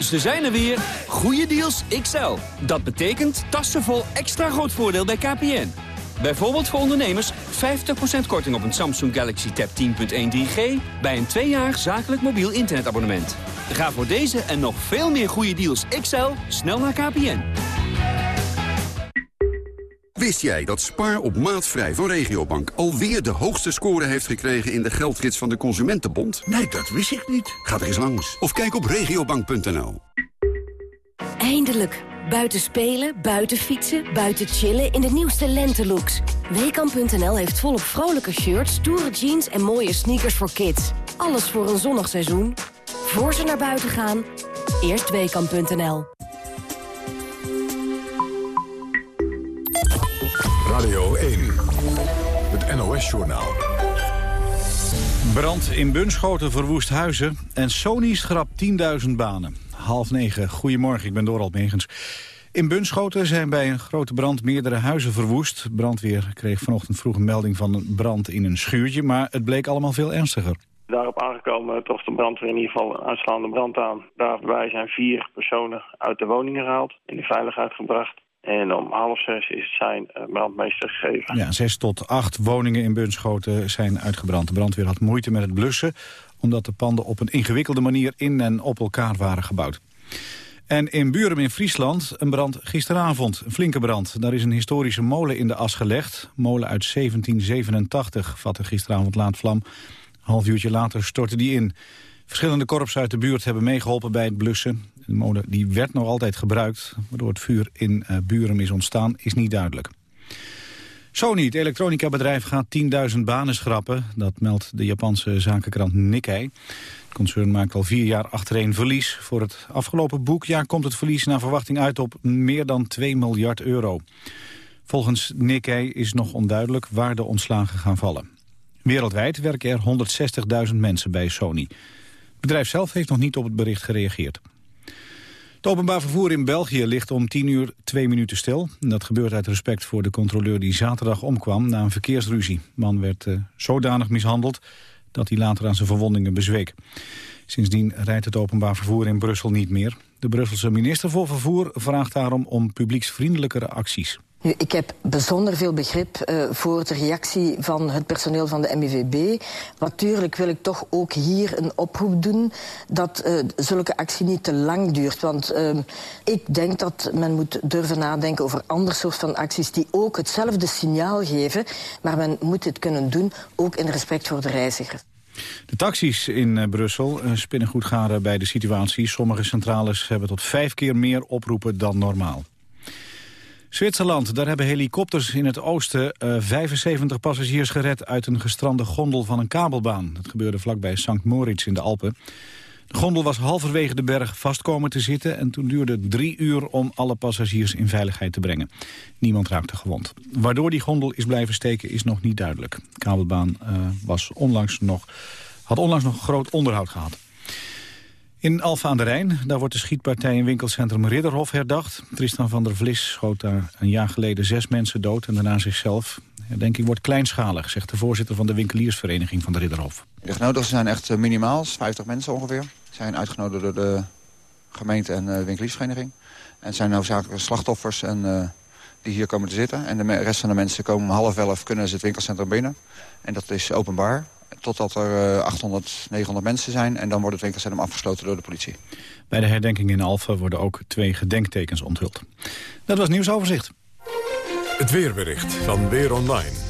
Ze zijn er weer. Goede deals XL. Dat betekent tassen vol extra groot voordeel bij KPN. Bijvoorbeeld voor ondernemers 50% korting op een Samsung Galaxy Tab 10.1 3G... bij een tweejarig zakelijk mobiel internetabonnement. Ga voor deze en nog veel meer goede deals XL snel naar KPN. Wist jij dat Spaar op maatvrij van Regiobank alweer de hoogste score heeft gekregen in de geldgids van de Consumentenbond? Nee, dat wist ik niet. Ga er eens langs of kijk op regiobank.nl. Eindelijk. Buiten spelen, buiten fietsen, buiten chillen in de nieuwste lentelooks. Weekamp.nl heeft volop vrolijke shirts, stoere jeans en mooie sneakers voor kids. Alles voor een zonnig seizoen. Voor ze naar buiten gaan, eerst Weekamp.nl. Radio 1, het NOS-journaal. Brand in Bunschoten verwoest huizen en Sony schrapt 10.000 banen. Half negen, goedemorgen, ik ben Dorald Megens. In Bunschoten zijn bij een grote brand meerdere huizen verwoest. Brandweer kreeg vanochtend vroeg een melding van een brand in een schuurtje... maar het bleek allemaal veel ernstiger. Daarop aangekomen trof de brandweer in ieder geval een aanslaande brand aan. Daarbij zijn vier personen uit de woning gehaald, in de veiligheid gebracht. En om half zes is zijn eh, brandmeester gegeven. Ja, zes tot acht woningen in Bunschoten zijn uitgebrand. De brandweer had moeite met het blussen... omdat de panden op een ingewikkelde manier in en op elkaar waren gebouwd. En in Buren in Friesland een brand gisteravond, een flinke brand. Daar is een historische molen in de as gelegd. Molen uit 1787 vatte gisteravond laat vlam. Een half uurtje later stortte die in. Verschillende korps uit de buurt hebben meegeholpen bij het blussen. De molen die werd nog altijd gebruikt. Waardoor het vuur in uh, Buren is ontstaan, is niet duidelijk. Sony, het elektronica-bedrijf, gaat 10.000 banen schrappen. Dat meldt de Japanse zakenkrant Nikkei. Het concern maakt al vier jaar achtereen verlies. Voor het afgelopen boekjaar komt het verlies naar verwachting uit op meer dan 2 miljard euro. Volgens Nikkei is nog onduidelijk waar de ontslagen gaan vallen. Wereldwijd werken er 160.000 mensen bij Sony. Het bedrijf zelf heeft nog niet op het bericht gereageerd. Het openbaar vervoer in België ligt om 10 uur twee minuten stil. Dat gebeurt uit respect voor de controleur die zaterdag omkwam na een verkeersruzie. De man werd uh, zodanig mishandeld dat hij later aan zijn verwondingen bezweek. Sindsdien rijdt het openbaar vervoer in Brussel niet meer. De Brusselse minister voor Vervoer vraagt daarom om publieksvriendelijkere acties. Ik heb bijzonder veel begrip uh, voor de reactie van het personeel van de MIVB. Natuurlijk wil ik toch ook hier een oproep doen dat uh, zulke actie niet te lang duurt. Want uh, ik denk dat men moet durven nadenken over ander soort van acties die ook hetzelfde signaal geven. Maar men moet dit kunnen doen, ook in respect voor de reizigers. De taxis in Brussel spinnen goed garen bij de situatie. Sommige centrales hebben tot vijf keer meer oproepen dan normaal. Zwitserland, daar hebben helikopters in het oosten uh, 75 passagiers gered uit een gestrande gondel van een kabelbaan. Dat gebeurde vlakbij St. Moritz in de Alpen. De gondel was halverwege de berg vastkomen te zitten en toen duurde het drie uur om alle passagiers in veiligheid te brengen. Niemand raakte gewond. Waardoor die gondel is blijven steken is nog niet duidelijk. De kabelbaan uh, was onlangs nog, had onlangs nog groot onderhoud gehad. In Alfa aan de Rijn, daar wordt de schietpartij in winkelcentrum Ridderhof herdacht. Tristan van der Vlis schoot daar een jaar geleden zes mensen dood en daarna zichzelf. Herdenking wordt kleinschalig, zegt de voorzitter van de winkeliersvereniging van de Ridderhof. De genodigden zijn echt minimaal, 50 mensen ongeveer. Zijn uitgenodigd door de gemeente en de winkeliersvereniging. En het zijn hoofdzakelijk slachtoffers en, uh, die hier komen te zitten. En de rest van de mensen komen om half elf kunnen ze het winkelcentrum binnen. En dat is openbaar totdat er 800, 900 mensen zijn. En dan wordt het winkelcentrum afgesloten door de politie. Bij de herdenking in Alphen worden ook twee gedenktekens onthuld. Dat was nieuwsoverzicht. Het weerbericht van Weer Online.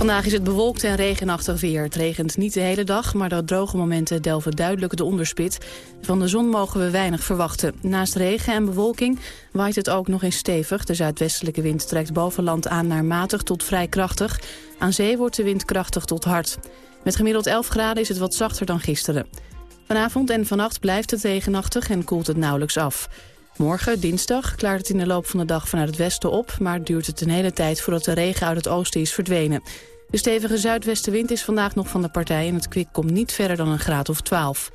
Vandaag is het bewolkt en regenachtig weer. Het regent niet de hele dag, maar de droge momenten delven duidelijk de onderspit. Van de zon mogen we weinig verwachten. Naast regen en bewolking waait het ook nog eens stevig. De zuidwestelijke wind trekt boven land aan naar matig tot vrij krachtig. Aan zee wordt de wind krachtig tot hard. Met gemiddeld 11 graden is het wat zachter dan gisteren. Vanavond en vannacht blijft het regenachtig en koelt het nauwelijks af. Morgen, dinsdag, klaart het in de loop van de dag vanuit het westen op... maar duurt het een hele tijd voordat de regen uit het oosten is verdwenen. De stevige zuidwestenwind is vandaag nog van de partij... en het kwik komt niet verder dan een graad of 12.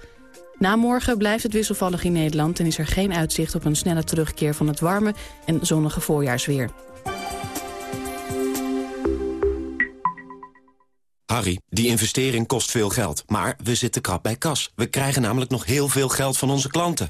Na morgen blijft het wisselvallig in Nederland... en is er geen uitzicht op een snelle terugkeer van het warme en zonnige voorjaarsweer. Harry, die investering kost veel geld, maar we zitten krap bij kas. We krijgen namelijk nog heel veel geld van onze klanten.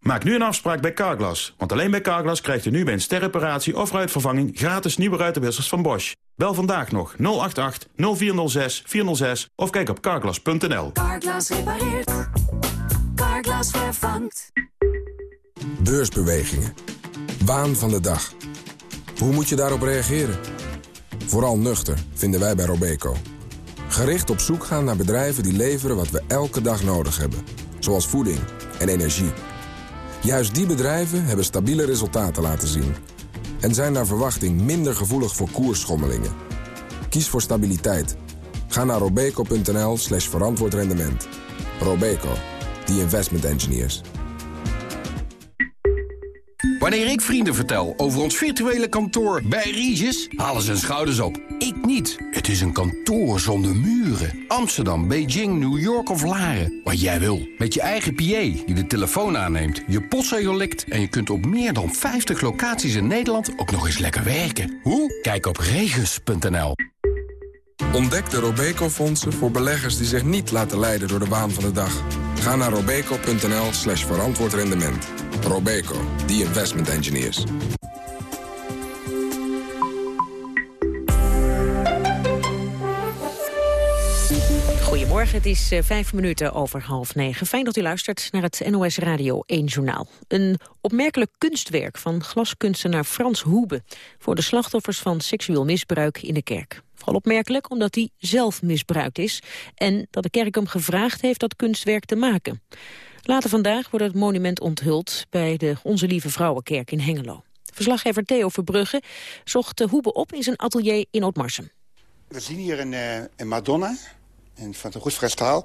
Maak nu een afspraak bij Carglass. Want alleen bij Carglass krijgt u nu bij een sterreparatie of ruitvervanging... gratis nieuwe ruitenwissers van Bosch. Bel vandaag nog 088 0406 406 of kijk op carglass.nl. Carglass repareert. Carglass vervangt. Beursbewegingen. Waan van de dag. Hoe moet je daarop reageren? Vooral nuchter, vinden wij bij Robeco. Gericht op zoek gaan naar bedrijven die leveren wat we elke dag nodig hebben. Zoals voeding en energie. Juist die bedrijven hebben stabiele resultaten laten zien. En zijn naar verwachting minder gevoelig voor koersschommelingen. Kies voor stabiliteit. Ga naar robeco.nl slash verantwoord rendement. Robeco, the investment engineers. Wanneer ik vrienden vertel over ons virtuele kantoor bij Regis, halen ze hun schouders op. Ik niet. Het is een kantoor zonder muren. Amsterdam, Beijing, New York of Laren. Wat jij wil. Met je eigen PA die de telefoon aanneemt, je postzegel likt... en je kunt op meer dan 50 locaties in Nederland ook nog eens lekker werken. Hoe? Kijk op regis.nl. Ontdek de Robeco-fondsen voor beleggers die zich niet laten leiden door de waan van de dag. Ga naar robeco.nl slash verantwoord rendement. Robeco, the investment engineers. Goedemorgen, het is uh, vijf minuten over half negen. Fijn dat u luistert naar het NOS Radio 1 Journaal. Een opmerkelijk kunstwerk van glaskunstenaar Frans Hoebe... voor de slachtoffers van seksueel misbruik in de kerk. Vooral opmerkelijk omdat hij zelf misbruikt is... en dat de kerk hem gevraagd heeft dat kunstwerk te maken. Later vandaag wordt het monument onthuld bij de Onze Lieve Vrouwenkerk in Hengelo. Verslaggever Theo Verbrugge zocht Hoebe op in zijn atelier in Ootmarsum. We zien hier een, uh, een Madonna van de Roestvrijstaal.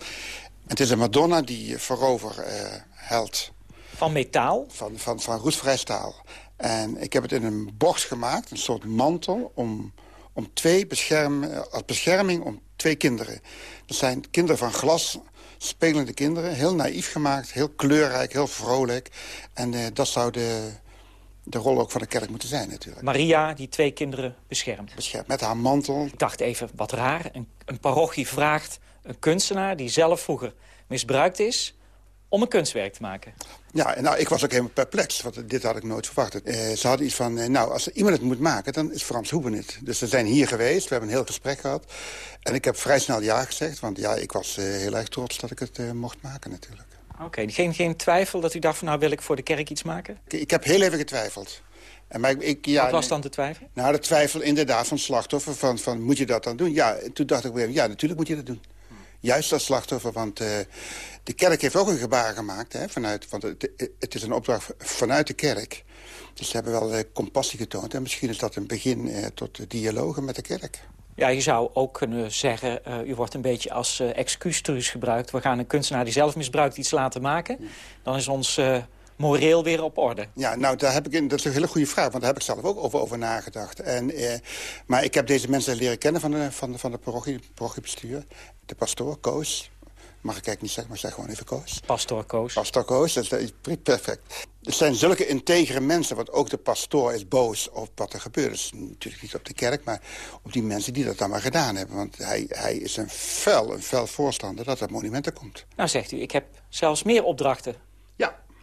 Het is een Madonna die voorover uh, helt. Van metaal? Van, van, van roestvrijstaal. En ik heb het in een bocht gemaakt, een soort mantel... om, om twee bescherm, eh, als bescherming om twee kinderen. Dat zijn kinderen van glas, spelende kinderen. Heel naïef gemaakt, heel kleurrijk, heel vrolijk. En uh, dat zou de, de rol ook van de kerk moeten zijn natuurlijk. Maria, die twee kinderen beschermt. Beschermt, met haar mantel. Ik dacht even, wat raar. Een, een parochie vraagt een kunstenaar die zelf vroeger misbruikt is... om een kunstwerk te maken. Ja, nou, ik was ook helemaal perplex, want dit had ik nooit verwacht. Uh, ze hadden iets van, uh, nou, als iemand het moet maken, dan is Frans Hoeben het. Dus ze zijn hier geweest, we hebben een heel gesprek gehad. En ik heb vrij snel ja gezegd, want ja, ik was uh, heel erg trots dat ik het mocht maken natuurlijk. Oké, okay, geen, geen twijfel dat u dacht van, nou wil ik voor de kerk iets maken? Ik, ik heb heel even getwijfeld. En maar ik, ja, Wat was dan de twijfel? Nou, de twijfel inderdaad van slachtoffer, van, van moet je dat dan doen? Ja, toen dacht ik weer, ja, natuurlijk moet je dat doen juist als slachtoffer. Want uh, de kerk heeft ook een gebaar gemaakt. Hè, vanuit, want het, het, is een opdracht vanuit de kerk. Dus ze hebben wel uh, compassie getoond. En misschien is dat een begin uh, tot dialogen met de kerk. Ja, je zou ook kunnen zeggen, uh, u wordt een beetje als uh, excuustruus gebruikt. We gaan een kunstenaar die zelf misbruikt iets laten maken. Dan is ons uh, moreel weer op orde? Ja, nou, daar heb ik, dat is een hele goede vraag, want daar heb ik zelf ook over, over nagedacht. En, eh, maar ik heb deze mensen leren kennen van de, van de, van de parochie, parochiebestuur. De pastoor, Koos. Mag ik eigenlijk niet zeggen, maar zeg gewoon even Koos. Pastoor Koos. Pastoor Koos, dat is perfect. Er zijn zulke integere mensen, want ook de pastoor is boos op wat er gebeurt. Dus natuurlijk niet op de kerk, maar op die mensen die dat dan maar gedaan hebben. Want hij, hij is een fel, een fel voorstander dat er monumenten komt. Nou zegt u, ik heb zelfs meer opdrachten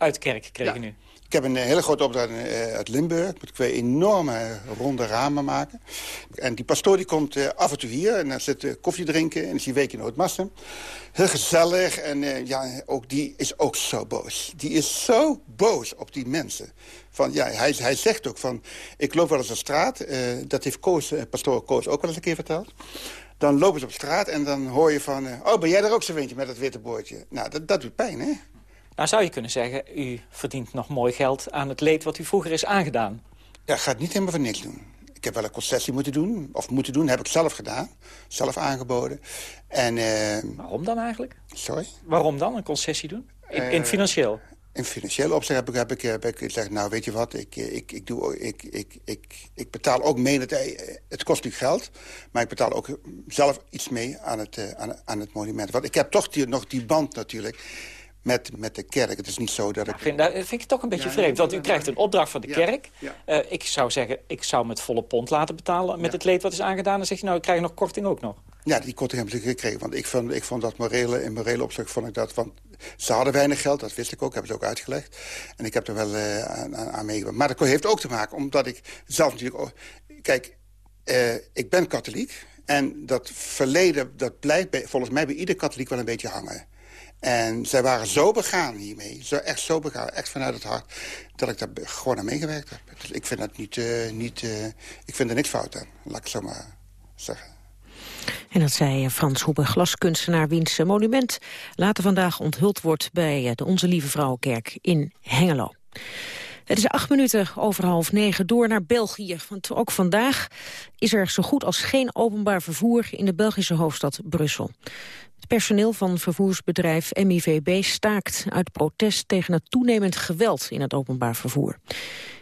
uit de kerk gekregen nu? Ik heb een eh, hele grote opdracht eh, uit Limburg. Moet ik twee enorme ronde ramen maken. En die pastoor die komt af en toe hier en dan zit koffie drinken. En is die week in Oudmassen. Heel gezellig. En ja, ook die is ook zo boos. Die is zo boos op die mensen. Van, ja, hij, hij zegt ook van, ik loop wel eens op straat. Uh, dat heeft Koos, pastoor Koos ook wel eens een keer verteld. Dan lopen ze op straat en dan hoor je van... oh, ben jij er ook zo windje met dat witte boordje? Nou, dat, dat doet pijn, hè? Nou zou je kunnen zeggen, u verdient nog mooi geld aan het leed wat u vroeger is aangedaan. Ja, ik ga het niet helemaal voor niks doen. Ik heb wel een concessie moeten doen, of moeten doen, heb ik zelf gedaan. Zelf aangeboden. En, uh... Waarom dan eigenlijk? Sorry? Waarom dan een concessie doen? In, in financieel? In financieel opzicht heb ik, heb ik, heb ik gezegd, nou weet je wat, ik, ik, ik, doe, ik, ik, ik, ik betaal ook mee, het, het kost nu geld, maar ik betaal ook zelf iets mee aan het, aan, aan het monument. Want ik heb toch die, nog die band natuurlijk met, met de kerk. Het is niet zo dat ik... Vind, dat vind ik toch een beetje vreemd, want u krijgt een opdracht van de kerk. Uh, ik zou zeggen, ik zou met volle pond laten betalen met het leed wat is aangedaan. Dan zeg je, nou, ik krijg nog korting ook nog. Ja, die korting hebben ze gekregen. Want ik vond, ik vond dat morele, in morele opzicht vond ik dat... Want ze hadden weinig geld, dat wist ik ook, hebben ze ook uitgelegd. En ik heb er wel uh, aan, aan meegewerkt. Maar dat heeft ook te maken, omdat ik zelf natuurlijk... kijk, uh, ik ben katholiek. En dat verleden, dat blijft bij, volgens mij bij ieder katholiek wel een beetje hangen. En zij waren zo begaan hiermee, zo, echt zo begaan, echt vanuit het hart... dat ik daar gewoon aan meegewerkt heb. Dus ik vind, dat niet, uh, niet, uh, ik vind er niks fout aan, laat ik zo maar zeggen. En dat zei Frans Hoebe, glaskunstenaar wiens monument later vandaag onthuld wordt bij eh, de Onze Lieve Vrouwenkerk in Hengelo. Het is acht minuten over half negen door naar België. Want ook vandaag is er zo goed als geen openbaar vervoer in de Belgische hoofdstad Brussel. Het personeel van vervoersbedrijf MIVB staakt uit protest tegen het toenemend geweld in het openbaar vervoer.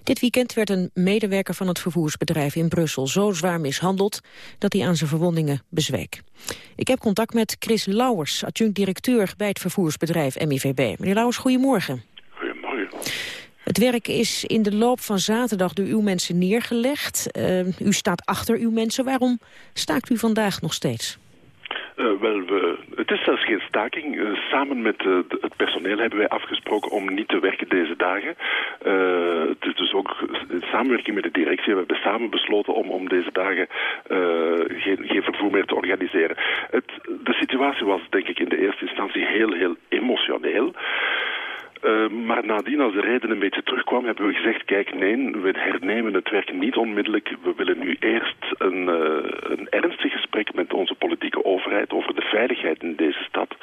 Dit weekend werd een medewerker van het vervoersbedrijf in Brussel zo zwaar mishandeld dat hij aan zijn verwondingen bezweek. Ik heb contact met Chris Lauwers, adjunct-directeur bij het vervoersbedrijf MIVB. Meneer Lauwers, goedemorgen. Goedemorgen. Het werk is in de loop van zaterdag door uw mensen neergelegd. Uh, u staat achter uw mensen. Waarom staakt u vandaag nog steeds? Uh, wel, we, het is zelfs geen staking. Uh, samen met het personeel hebben wij afgesproken om niet te werken deze dagen. het is dus ook in samenwerking met de directie. We hebben samen besloten om, om deze dagen geen, geen vervoer meer te organiseren. Het, de situatie was denk ik in de eerste instantie heel, heel emotioneel. Uh, maar nadien, als de reden een beetje terugkwam, hebben we gezegd... kijk, nee, we hernemen het werk niet onmiddellijk. We willen nu eerst een, uh, een ernstig gesprek met onze politieke overheid... over de veiligheid in deze stad.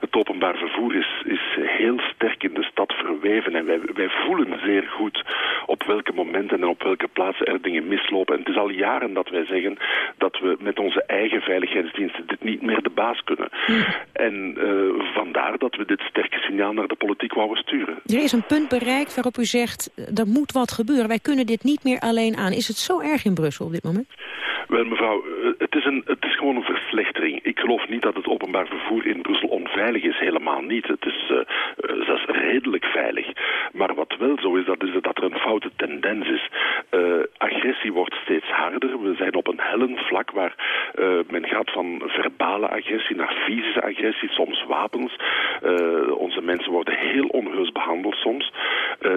Het openbaar vervoer is, is heel sterk in de stad verweven... en wij, wij voelen zeer goed op welke momenten en op welke plaatsen er dingen mislopen. En het is al jaren dat wij zeggen dat we met onze eigen veiligheidsdiensten... dit niet meer de baas kunnen. En uh, vandaar dat we dit sterke signaal naar de politiek sturen. Er is een punt bereikt waarop u zegt, er moet wat gebeuren. Wij kunnen dit niet meer alleen aan. Is het zo erg in Brussel op dit moment? Wel mevrouw, eh, het is, een, het is gewoon een verslechtering. Ik geloof niet dat het openbaar vervoer in Brussel onveilig is. Helemaal niet. Het is uh, zelfs redelijk veilig. Maar wat wel zo is, dat is dat er een foute tendens is. Uh, agressie wordt steeds harder. We zijn op een hellend vlak waar men gaat van verbale agressie naar fysische agressie, soms wapens. onze mensen worden heel onheus behandeld soms.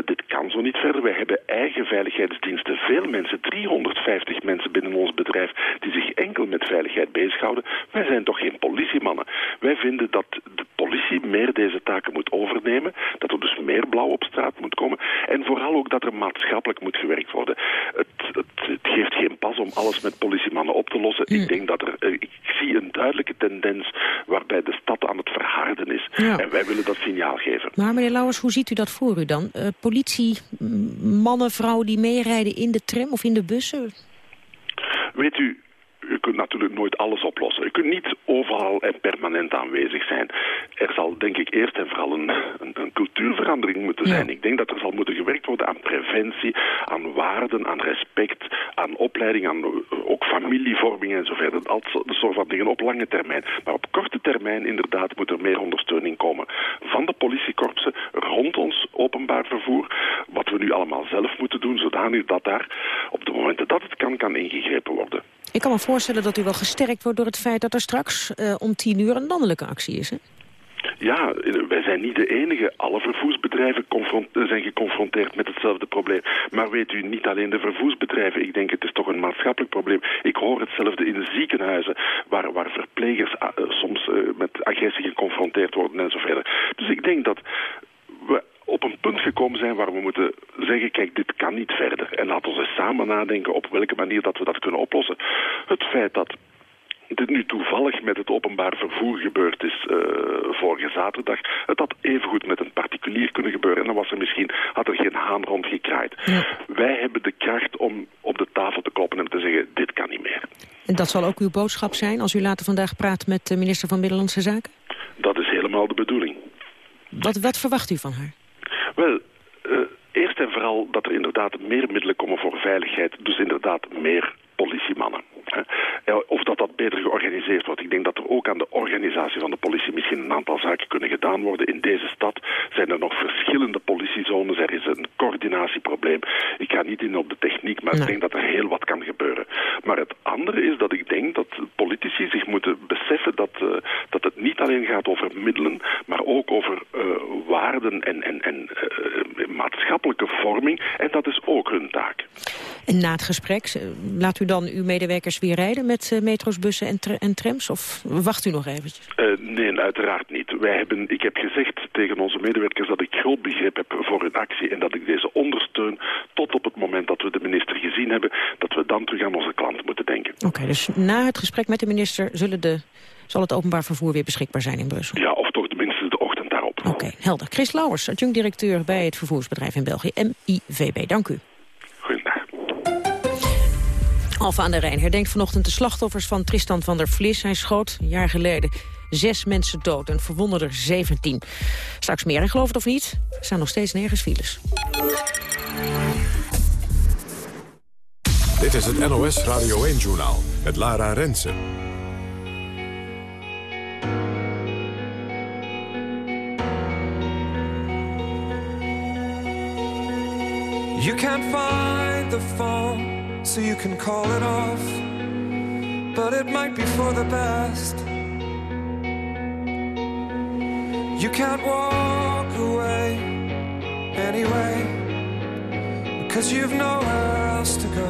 dit kan zo niet verder. Wij hebben eigen veiligheidsdiensten. Veel mensen, 350 mensen binnen ons bedrijf die zich enkel met veiligheid bezighouden. Wij zijn toch geen politiemannen. Wij vinden dat de politie meer deze taken moet overnemen. Dat er dus meer blauw op straat moet komen. En vooral ook dat er maatschappelijk moet gewerkt worden. Het, het, het geeft geen pas om alles met politiemannen op te lossen. Ik denk dat er... Eh, ik zie een duidelijke tendens waarbij de stad aan het verharden is. En wij willen dat signaal geven. Maar meneer Lauwers, hoe ziet u dat voor u dan? Uh, politie, mannen, vrouwen die meerijden in de tram of in de bussen? Weet u, u kunt natuurlijk nooit alles oplossen. U kunt niet overal en permanent aanwezig zijn. Er zal denk ik eerst en vooral een, een, een cultuurverandering moeten zijn. Ik denk dat er zal moeten gewerkt worden aan preventie, aan waarden, aan respect, aan opleiding, aan ook familievorming en zo verder. Dat soort van dingen op lange termijn. Maar op korte termijn inderdaad moet er meer ondersteuning komen van de politiekorpsen rond ons openbaar vervoer. Wat we nu allemaal zelf moeten doen, zodanig dat daar op de momenten dat het kan, kan ingegrepen worden. Ik kan me voorstellen dat u wel gesterkt wordt door het feit dat er straks uh, om tien uur een landelijke actie is, hè? Ja, wij zijn niet de enige. Alle vervoersbedrijven zijn geconfronteerd met hetzelfde probleem. Maar weet u, niet alleen de vervoersbedrijven. Ik denk het is toch een maatschappelijk probleem. Ik hoor hetzelfde in de ziekenhuizen, waar, waar verplegers uh, soms uh, met agressie geconfronteerd worden en zo verder. Dus ik denk dat op een punt gekomen zijn waar we moeten zeggen, kijk, dit kan niet verder. En laten we eens samen nadenken op welke manier dat we dat kunnen oplossen. Het feit dat dit nu toevallig met het openbaar vervoer gebeurd is uh, vorige zaterdag. Het had evengoed met een particulier kunnen gebeuren. En dan was er misschien, had er geen haan rond gekraaid. Wij hebben de kracht om op de tafel te kloppen en te zeggen, dit kan niet meer. En dat zal ook uw boodschap zijn als u later vandaag praat met de minister van Binnenlandse Zaken? Dat is helemaal de bedoeling. Wat, wat verwacht u van haar? Wel, uh, eerst en vooral dat er inderdaad meer middelen komen voor veiligheid. Dus inderdaad meer politiemannen. Of dat dat beter georganiseerd wordt. Ik denk dat er ook aan de organisatie van de politie misschien een aantal zaken kunnen gedaan worden. In deze stad zijn er nog verschillende politiezones. Er is een coördinatieprobleem. Ik ga niet in op de techniek, maar ik denk dat er heel wat kan gebeuren. Maar het andere is dat ik denk dat politici zich moeten beseffen dat, uh, dat het niet alleen gaat over middelen, maar ook over uh, waarden en, en, en uh, maatschappelijke vorming. En dat is ook hun taak. En na het gesprek, laat u dan uw medewerkers weer rijden met metro's, bussen en, tra en, trams? Of wacht u nog eventjes? nee, uiteraard niet. Wij hebben, ik heb gezegd tegen onze medewerkers dat ik groot begrip heb voor hun actie en dat ik deze ondersteun tot op het moment dat we de minister gezien hebben, dat we dan terug aan onze klant moeten denken. Oké, dus na het gesprek met de minister zullen de, zal het openbaar vervoer weer beschikbaar zijn in Brussel? Ja, of toch tenminste de ochtend daarop. Oké, helder. Chris Lauwers, adjunct-directeur bij het vervoersbedrijf in België, MIVB. Dank u. Alfa aan de Rijn herdenkt vanochtend de slachtoffers van Tristan van der Vlis. Hij schoot een jaar geleden zes mensen dood en verwonderde er 17. Straks meer, en geloof het of niet, er staan nog steeds nergens files. Dit is het NOS Radio 1-journaal met Lara Rensen. You can't find the phone, so you can call it off. But it might be for the best. You can't walk away anyway, because you've nowhere else to go.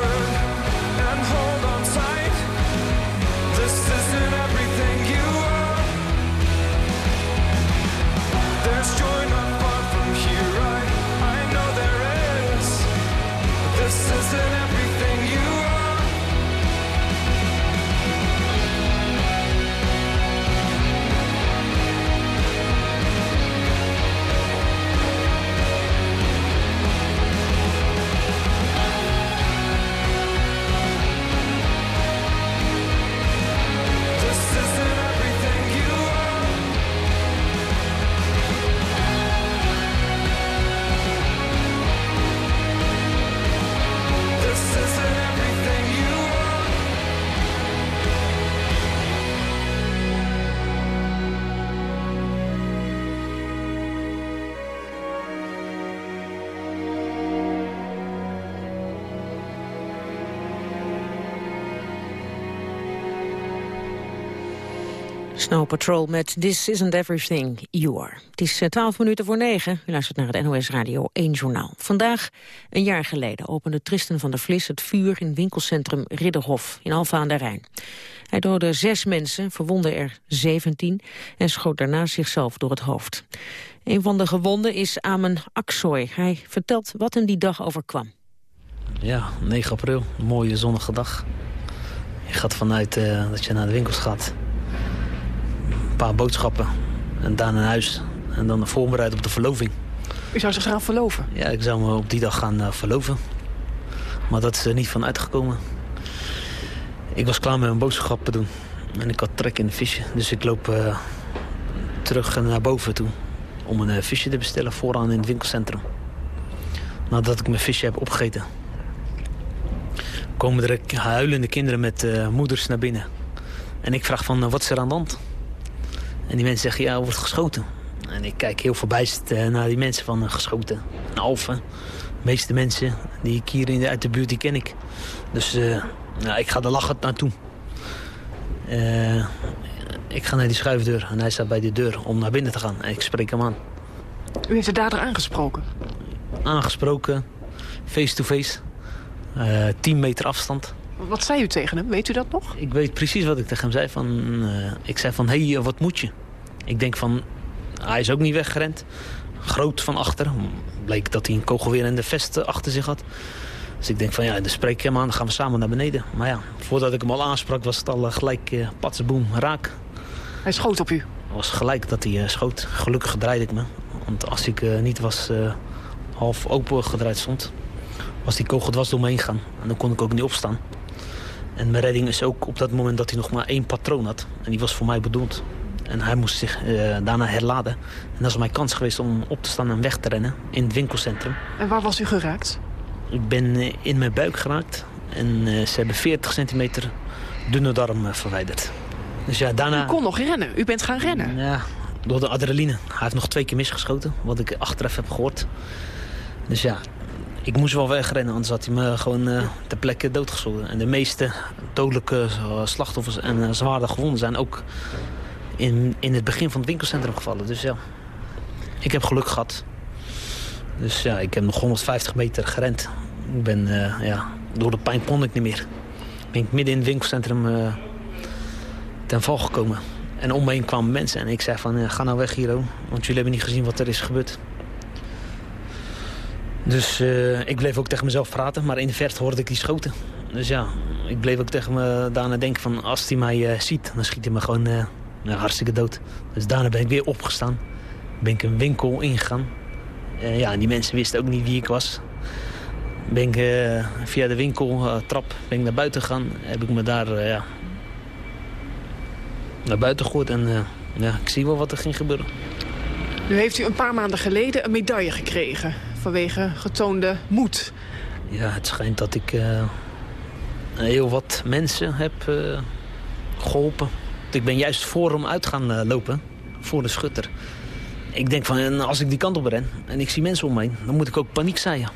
Hand Snow Patrol met This Isn't Everything You Are. Het is eh, twaalf minuten voor negen. U luistert naar het NOS Radio 1 Journaal. Vandaag, een jaar geleden, opende Tristan van der Vlis het vuur... in winkelcentrum Ridderhof in Alfa aan de Rijn. Hij doodde zes mensen, verwondde er 17... en schoot daarna zichzelf door het hoofd. Een van de gewonden is Amen Aksoy. Hij vertelt wat hem die dag overkwam. Ja, 9 april, mooie zonnige dag. Je gaat vanuit eh, dat je naar de winkels gaat. Een paar boodschappen en daarna naar huis. En dan voorbereid op de verloving. U zou zich gaan verloven? Ja, ik zou me op die dag gaan eh, verloven. Maar dat is er niet van uitgekomen. Ik was klaar met mijn boodschappen doen. En ik had trek in de visje. Dus ik loop eh, terug naar boven toe. Om een eh, visje te bestellen vooraan in het winkelcentrum. Nadat ik mijn visje heb opgegeten. Komen er huilende kinderen met moeders naar binnen. En ik vraag van, wat is er aan de hand? En die mensen zeggen, ja, er wordt geschoten. En ik kijk heel verbijsterd eh, naar die mensen van eh, geschoten. Een Alphen. De meeste mensen die ik hier in de, uit de buurt, die ken ik. Dus eh, nou, ik ga er lachend naartoe. Ik ga naar die schuifdeur en hij staat bij de deur om naar binnen te gaan. En ik spreek hem aan. U heeft de dader aangesproken? Aangesproken, face-to-face, eh 10 meter afstand. Wat zei u tegen hem? Weet u dat nog? Ik weet precies wat ik tegen hem zei. Van, ik zei van, hé, hey, wat moet je? Ik denk van, hij is ook niet weggerend. Groot van achter. Bleek dat hij een kogelweer in de vest eh, achter zich had. Dus ik denk van, ja, dan spreek ik hem aan. Dan gaan we samen naar beneden. Maar ja, voordat ik hem al aansprak, was het al eh, gelijk uh, patseboom, raak. Hij schoot op u? Het was gelijk dat hij uh, schoot. Gelukkig draaide ik me. Want als ik uh, niet was uh, half open gedraaid stond... was die kogel dwars door me heen gaan. En dan kon ik ook niet opstaan. En mijn redding is ook op dat moment dat hij nog maar één patroon had. En die was voor mij bedoeld. En hij moest zich uh, daarna herladen. En dat is mijn kans geweest om op te staan en weg te rennen in het winkelcentrum. En waar was u geraakt? Ik ben uh, in mijn buik geraakt. En uh, ze hebben 40 centimeter dunne darm verwijderd. Dus ja, daarna... U kon nog rennen. U bent gaan rennen. Ja, door de adrenaline. Hij heeft nog twee keer misgeschoten. Wat ik achteraf heb gehoord. Dus ja, ik moest wel wegrennen, anders had hij me gewoon uh, ter plekke doodgeschoten. En de meeste dodelijke slachtoffers en uh, zware gewonden zijn ook in, in het begin van het winkelcentrum gevallen. Dus ja, ik heb geluk gehad. Dus ja, ik heb nog 150 meter gerend. Ik ben, ja, door de pijn kon ik niet meer. Ben ik midden in het winkelcentrum ten val gekomen. En om me heen kwamen mensen en ik zei van, ga nou weg hier, want jullie hebben niet gezien wat er is gebeurd. Dus ik bleef ook tegen mezelf praten, maar in de verte hoorde ik die schoten. Dus ja, ik bleef ook tegen me daarna denken van als hij mij ziet, dan schiet hij me gewoon ja, hartstikke dood. Dus daarna ben ik weer opgestaan, ben ik een winkel ingegaan. ja, en die mensen wisten ook niet wie ik was. Ben ik via de winkeltrap ben ik naar buiten gegaan, heb ik me daar ja, naar buiten gegooid en ja, ik zie wel wat er ging gebeuren. Nu heeft u een paar maanden geleden een medaille gekregen vanwege getoonde moed. Ja, het schijnt dat ik heel wat mensen heb geholpen. Ik ben juist voor hem uit gaan uh, lopen, voor de schutter. Ik denk van, als ik die kant op ren en ik zie mensen om me heen... dan moet ik ook paniek zaaien.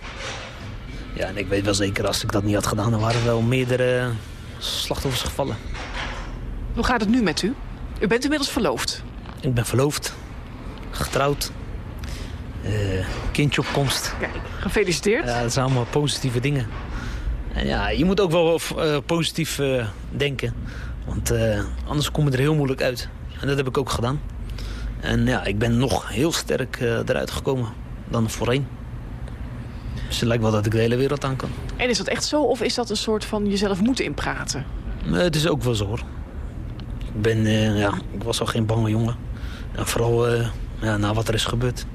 Ja, en ik weet wel zeker, als ik dat niet had gedaan... dan waren er wel meerdere slachtoffers gevallen. Hoe gaat het nu met u? U bent inmiddels verloofd. Ik ben verloofd, getrouwd, uh, kindje op komst. Kijk, gefeliciteerd. Ja, dat zijn allemaal positieve dingen. En ja, je moet ook wel uh, positief uh, denken. Want anders kom je er heel moeilijk uit. En dat heb ik ook gedaan. En ja, ik ben nog heel sterk eruit gekomen dan voorheen. Dus het lijkt wel dat ik de hele wereld aan kan. En is dat echt zo? Of is dat een soort van jezelf moeten inpraten? het is ook wel zo hoor. Ik ben, ja, ik was al geen bange jongen. En vooral ja, na wat er is gebeurd.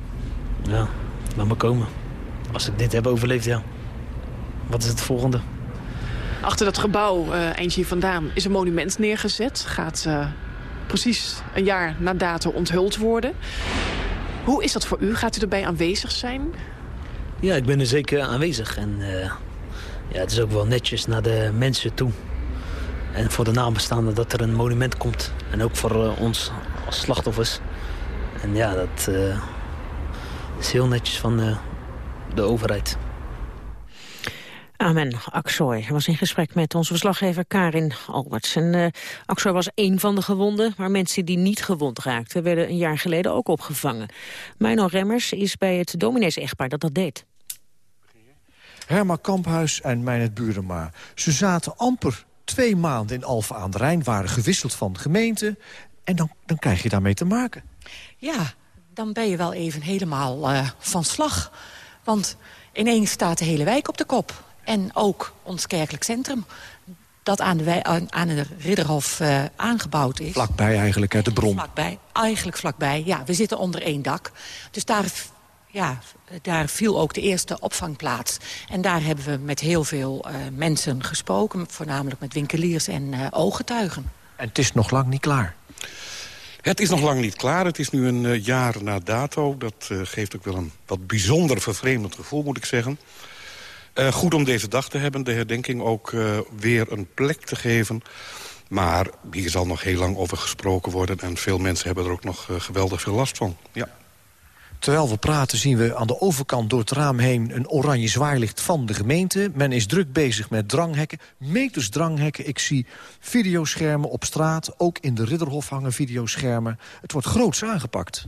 Ja, laat me komen. Als ik dit heb overleefd, ja. Wat is het volgende? Achter dat gebouw, uh, hier vandaan, is een monument neergezet. Gaat uh, precies een jaar na dato onthuld worden. Hoe is dat voor u? Gaat u erbij aanwezig zijn? Ja, ik ben er zeker aanwezig. En uh, ja, het is ook wel netjes naar de mensen toe. En voor de nabestaanden dat er een monument komt. En ook voor ons als slachtoffers. En ja, dat is heel netjes van de overheid. Amen. Aksoy was in gesprek met onze verslaggever Karin Alberts. En uh, Aksoy was één van de gewonden, maar mensen die niet gewond raakten... werden een jaar geleden ook opgevangen. Mino Remmers is bij het dominees-echtpaar dat dat deed. Herma Kamphuis en Meinet Burema. Ze zaten amper twee maanden in Alphen aan de Rijn... waren gewisseld van gemeente. En dan, dan krijg je daarmee te maken. Ja, dan ben je wel even helemaal uh, van slag. Want ineens staat de hele wijk op de kop. En ook ons kerkelijk centrum dat aan, de aan, de Ridderhof uh, aangebouwd is. Vlakbij eigenlijk, hè, de bron. Vlakbij, eigenlijk vlakbij, ja. We zitten onder één dak. Dus daar, ja, daar viel ook de eerste opvangplaats. En daar hebben we met heel veel uh, mensen gesproken. Voornamelijk met winkeliers en uh, ooggetuigen. En het is nog lang niet klaar. Het is nog lang niet klaar. Het is nu een uh, jaar na dato. Dat uh, geeft ook wel een wat bijzonder vervreemdend gevoel, moet ik zeggen. Uh, goed om deze dag te hebben, de herdenking ook weer een plek te geven. Maar hier zal nog heel lang over gesproken worden... en veel mensen hebben er ook nog geweldig veel last van. Ja. Terwijl we praten zien we aan de overkant door het raam heen... een oranje zwaarlicht van de gemeente. Men is druk bezig met dranghekken, meters dranghekken. Ik zie videoschermen op straat, ook in de Ridderhof hangen videoschermen. Het wordt groots aangepakt.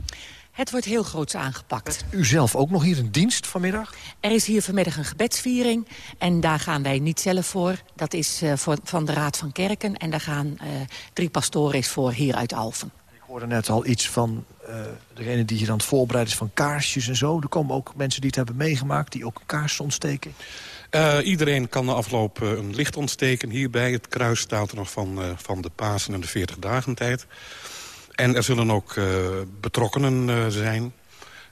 Het wordt heel groots aangepakt. U zelf ook nog hier een dienst vanmiddag? Er is hier vanmiddag een gebedsviering en daar gaan wij niet zelf voor. Dat is eh, voor, van de Raad van Kerken en daar gaan eh, drie pastoren voor hier uit Alphen. Ik hoorde net al iets van eh, degene die hier aan het voorbereiden is van kaarsjes en zo. Er komen ook mensen die het hebben meegemaakt, die ook een kaars ontsteken. Uh, iedereen kan na afloop uh, een licht ontsteken. Hierbij het kruis staat er nog van, uh, van de Pasen en de 40 dagen tijd. En er zullen ook betrokkenen zijn.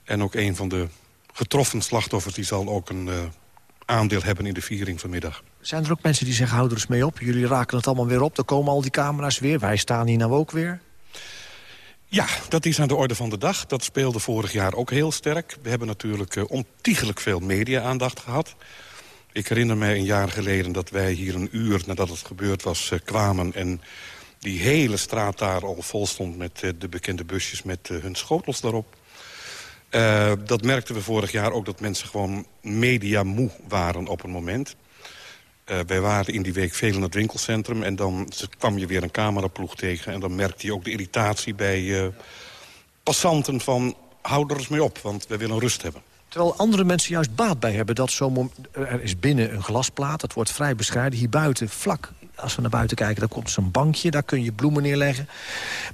En ook een van de getroffen slachtoffers... die zal ook een aandeel hebben in de viering vanmiddag. Zijn er ook mensen die zeggen, hou er eens mee op. Jullie raken het allemaal weer op. Er komen al die camera's weer. Wij staan hier nou ook weer. Ja, dat is aan de orde van de dag. Dat speelde vorig jaar ook heel sterk. We hebben natuurlijk uh, ontiegelijk veel media-aandacht gehad. Ik herinner mij een jaar geleden dat wij hier een uur nadat het gebeurd was uh, kwamen... en die hele straat daar al vol stond met uh, de bekende busjes met hun schotels daarop. dat merkten we vorig jaar ook dat mensen gewoon mediamoe waren op een moment. Wij waren in die week veel in het winkelcentrum... en dan kwam je weer een cameraploeg tegen... en dan merkte je ook de irritatie bij passanten van... hou er eens mee op, want we willen rust hebben. Terwijl andere mensen juist baat bij hebben dat zo'n... er is binnen een glasplaat, dat wordt vrij bescheiden. Hier buiten, vlak als we naar buiten kijken, dan komt zo'n bankje. Daar kun je bloemen neerleggen.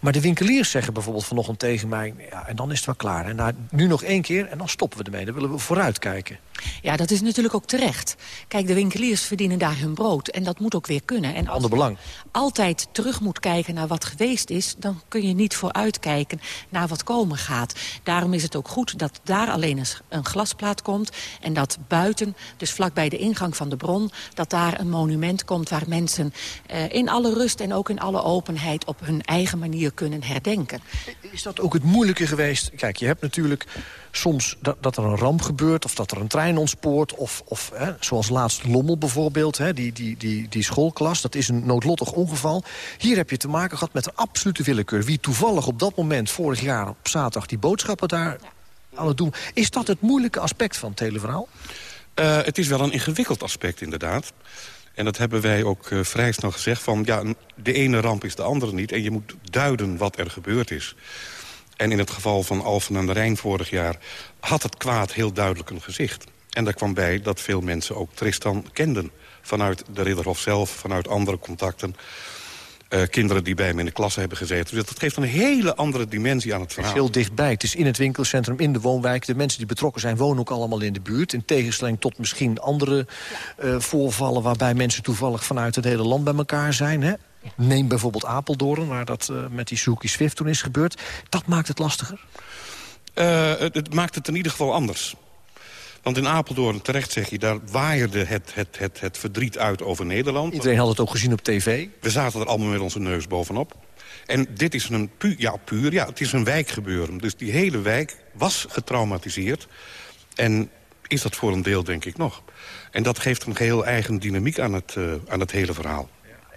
Maar de winkeliers zeggen bijvoorbeeld vanochtend tegen mij... Ja, en dan is het wel klaar. En nou, nu nog één keer en dan stoppen we ermee. Dan willen we vooruit kijken. Ja, dat is natuurlijk ook terecht. Kijk, de winkeliers verdienen daar hun brood. En dat moet ook weer kunnen. En als belang. altijd terug moet kijken naar wat geweest is... dan kun je niet vooruitkijken naar wat komen gaat. Daarom is het ook goed dat daar alleen een glasplaat komt... en dat buiten, dus vlakbij de ingang van de bron... dat daar een monument komt waar mensen uh, in alle rust... en ook in alle openheid op hun eigen manier kunnen herdenken. Is dat ook het moeilijke geweest? Kijk, je hebt natuurlijk soms dat, dat, er een ramp gebeurt... of dat er een trein ontspoort, of, of hè, zoals laatst Lommel bijvoorbeeld... Hè, die, die, die, die schoolklas, dat is een noodlottig ongeval. Hier heb je te maken gehad met een absolute willekeur. Wie toevallig op dat moment, vorig jaar op zaterdag... die boodschappen daar aan het doen... is dat het moeilijke aspect van het hele verhaal? Uh, het is wel een ingewikkeld aspect, inderdaad. En dat hebben wij ook uh, vrij snel gezegd van... ja, de ene ramp is de andere niet... en je moet duiden wat er gebeurd is. En in het geval van Alphen aan de Rijn vorig jaar... had het kwaad heel duidelijk een gezicht. En daar kwam bij dat veel mensen ook Tristan kenden. Vanuit de Ridderhof zelf, vanuit andere contacten. Uh, kinderen die bij me in de klas hebben gezeten. Dus dat geeft een hele andere dimensie aan het verhaal. Het is heel dichtbij. Het is in het winkelcentrum, in de woonwijk. De mensen die betrokken zijn wonen ook allemaal in de buurt. In tegenstelling tot misschien andere uh, voorvallen... waarbij mensen toevallig vanuit het hele land bij elkaar zijn. Hè? Neem bijvoorbeeld Apeldoorn, waar dat uh, met die Suzuki Swift toen is gebeurd. Dat maakt het lastiger? Uh, het, het, maakt het in ieder geval anders. Want in Apeldoorn, terecht zeg je, daar waaierde het, het, het, het verdriet uit over Nederland. Iedereen had het ook gezien op tv. We zaten er allemaal met onze neus bovenop. En dit is een pu ja, puur, ja, het is een wijkgebeuren. Dus die hele wijk was getraumatiseerd. En is dat voor een deel, denk ik, nog. En dat geeft een geheel eigen dynamiek aan het, uh, aan het hele verhaal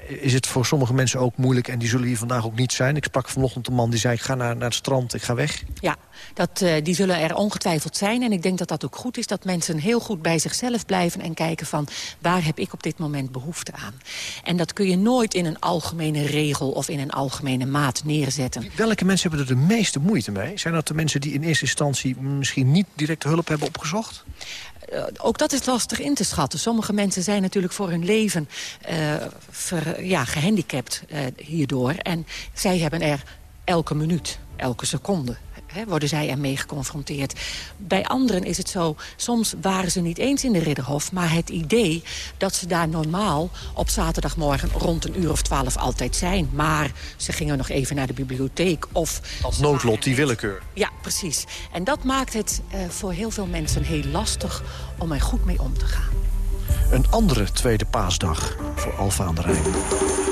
is het voor sommige mensen ook moeilijk... en die zullen hier vandaag ook niet zijn. Ik sprak vanochtend een man die zei, ik ga naar, naar het strand, ik ga weg. Ja, dat, uh, die zullen er ongetwijfeld zijn. En ik denk dat dat ook goed is, dat mensen heel goed bij zichzelf blijven... en kijken van, waar heb ik op dit moment behoefte aan? En dat kun je nooit in een algemene regel of in een algemene maat neerzetten. Welke mensen hebben er de meeste moeite mee? Zijn dat de mensen die in eerste instantie misschien niet direct hulp hebben opgezocht? Uh, ook dat is lastig in te schatten. Sommige mensen zijn natuurlijk voor hun leven uh, ver, ja, gehandicapt uh, hierdoor. En zij hebben er elke minuut, elke seconde He, worden zij ermee geconfronteerd. Bij anderen is het zo, soms waren ze niet eens in de Ridderhof... maar het idee dat ze daar normaal op zaterdagmorgen rond een uur of twaalf altijd zijn. Maar ze gingen nog even naar de bibliotheek of... Als noodlot, die willekeur. Ja, precies. En dat maakt het uh, voor heel veel mensen heel lastig om er goed mee om te gaan. Een andere tweede paasdag voor Alfa aan de Rijn.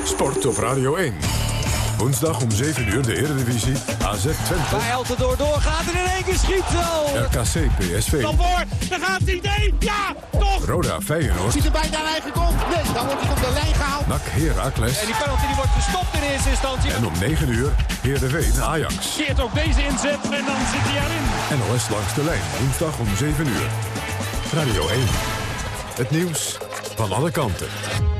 Sport op Radio 1. Woensdag om 7 uur de Eredivisie. AZ Twente. Bij Eltendoor doorgaat en in één keer schiet wel. RKC PSV. Dan voor, daar gaat hij. Nee, ja, toch. Roda Feyenoord. Ziet er bijna aan eigen kont. Nee, dan wordt hij op de lijn gehaald. NAC Heracles. En die penalty die wordt gestopt in eerste instantie. En om 9 uur Heerenveen Ajax. Keert ook deze inzet en dan zit hij erin. NOS langs de lijn. Woensdag om 7 uur. Radio 1. Het nieuws van alle kanten.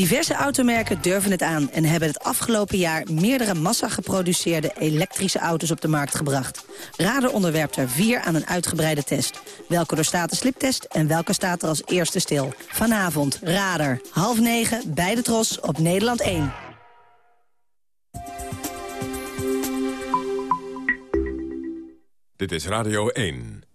Diverse automerken durven het aan en hebben het afgelopen jaar meerdere massa geproduceerde elektrische auto's op de markt gebracht. Rader onderwerpt er vier aan een uitgebreide test. Welke doorstaat de sliptest en welke staat er als eerste stil? Vanavond, Rader, half negen, bij de Tros op Nederland 1. Dit is Radio 1.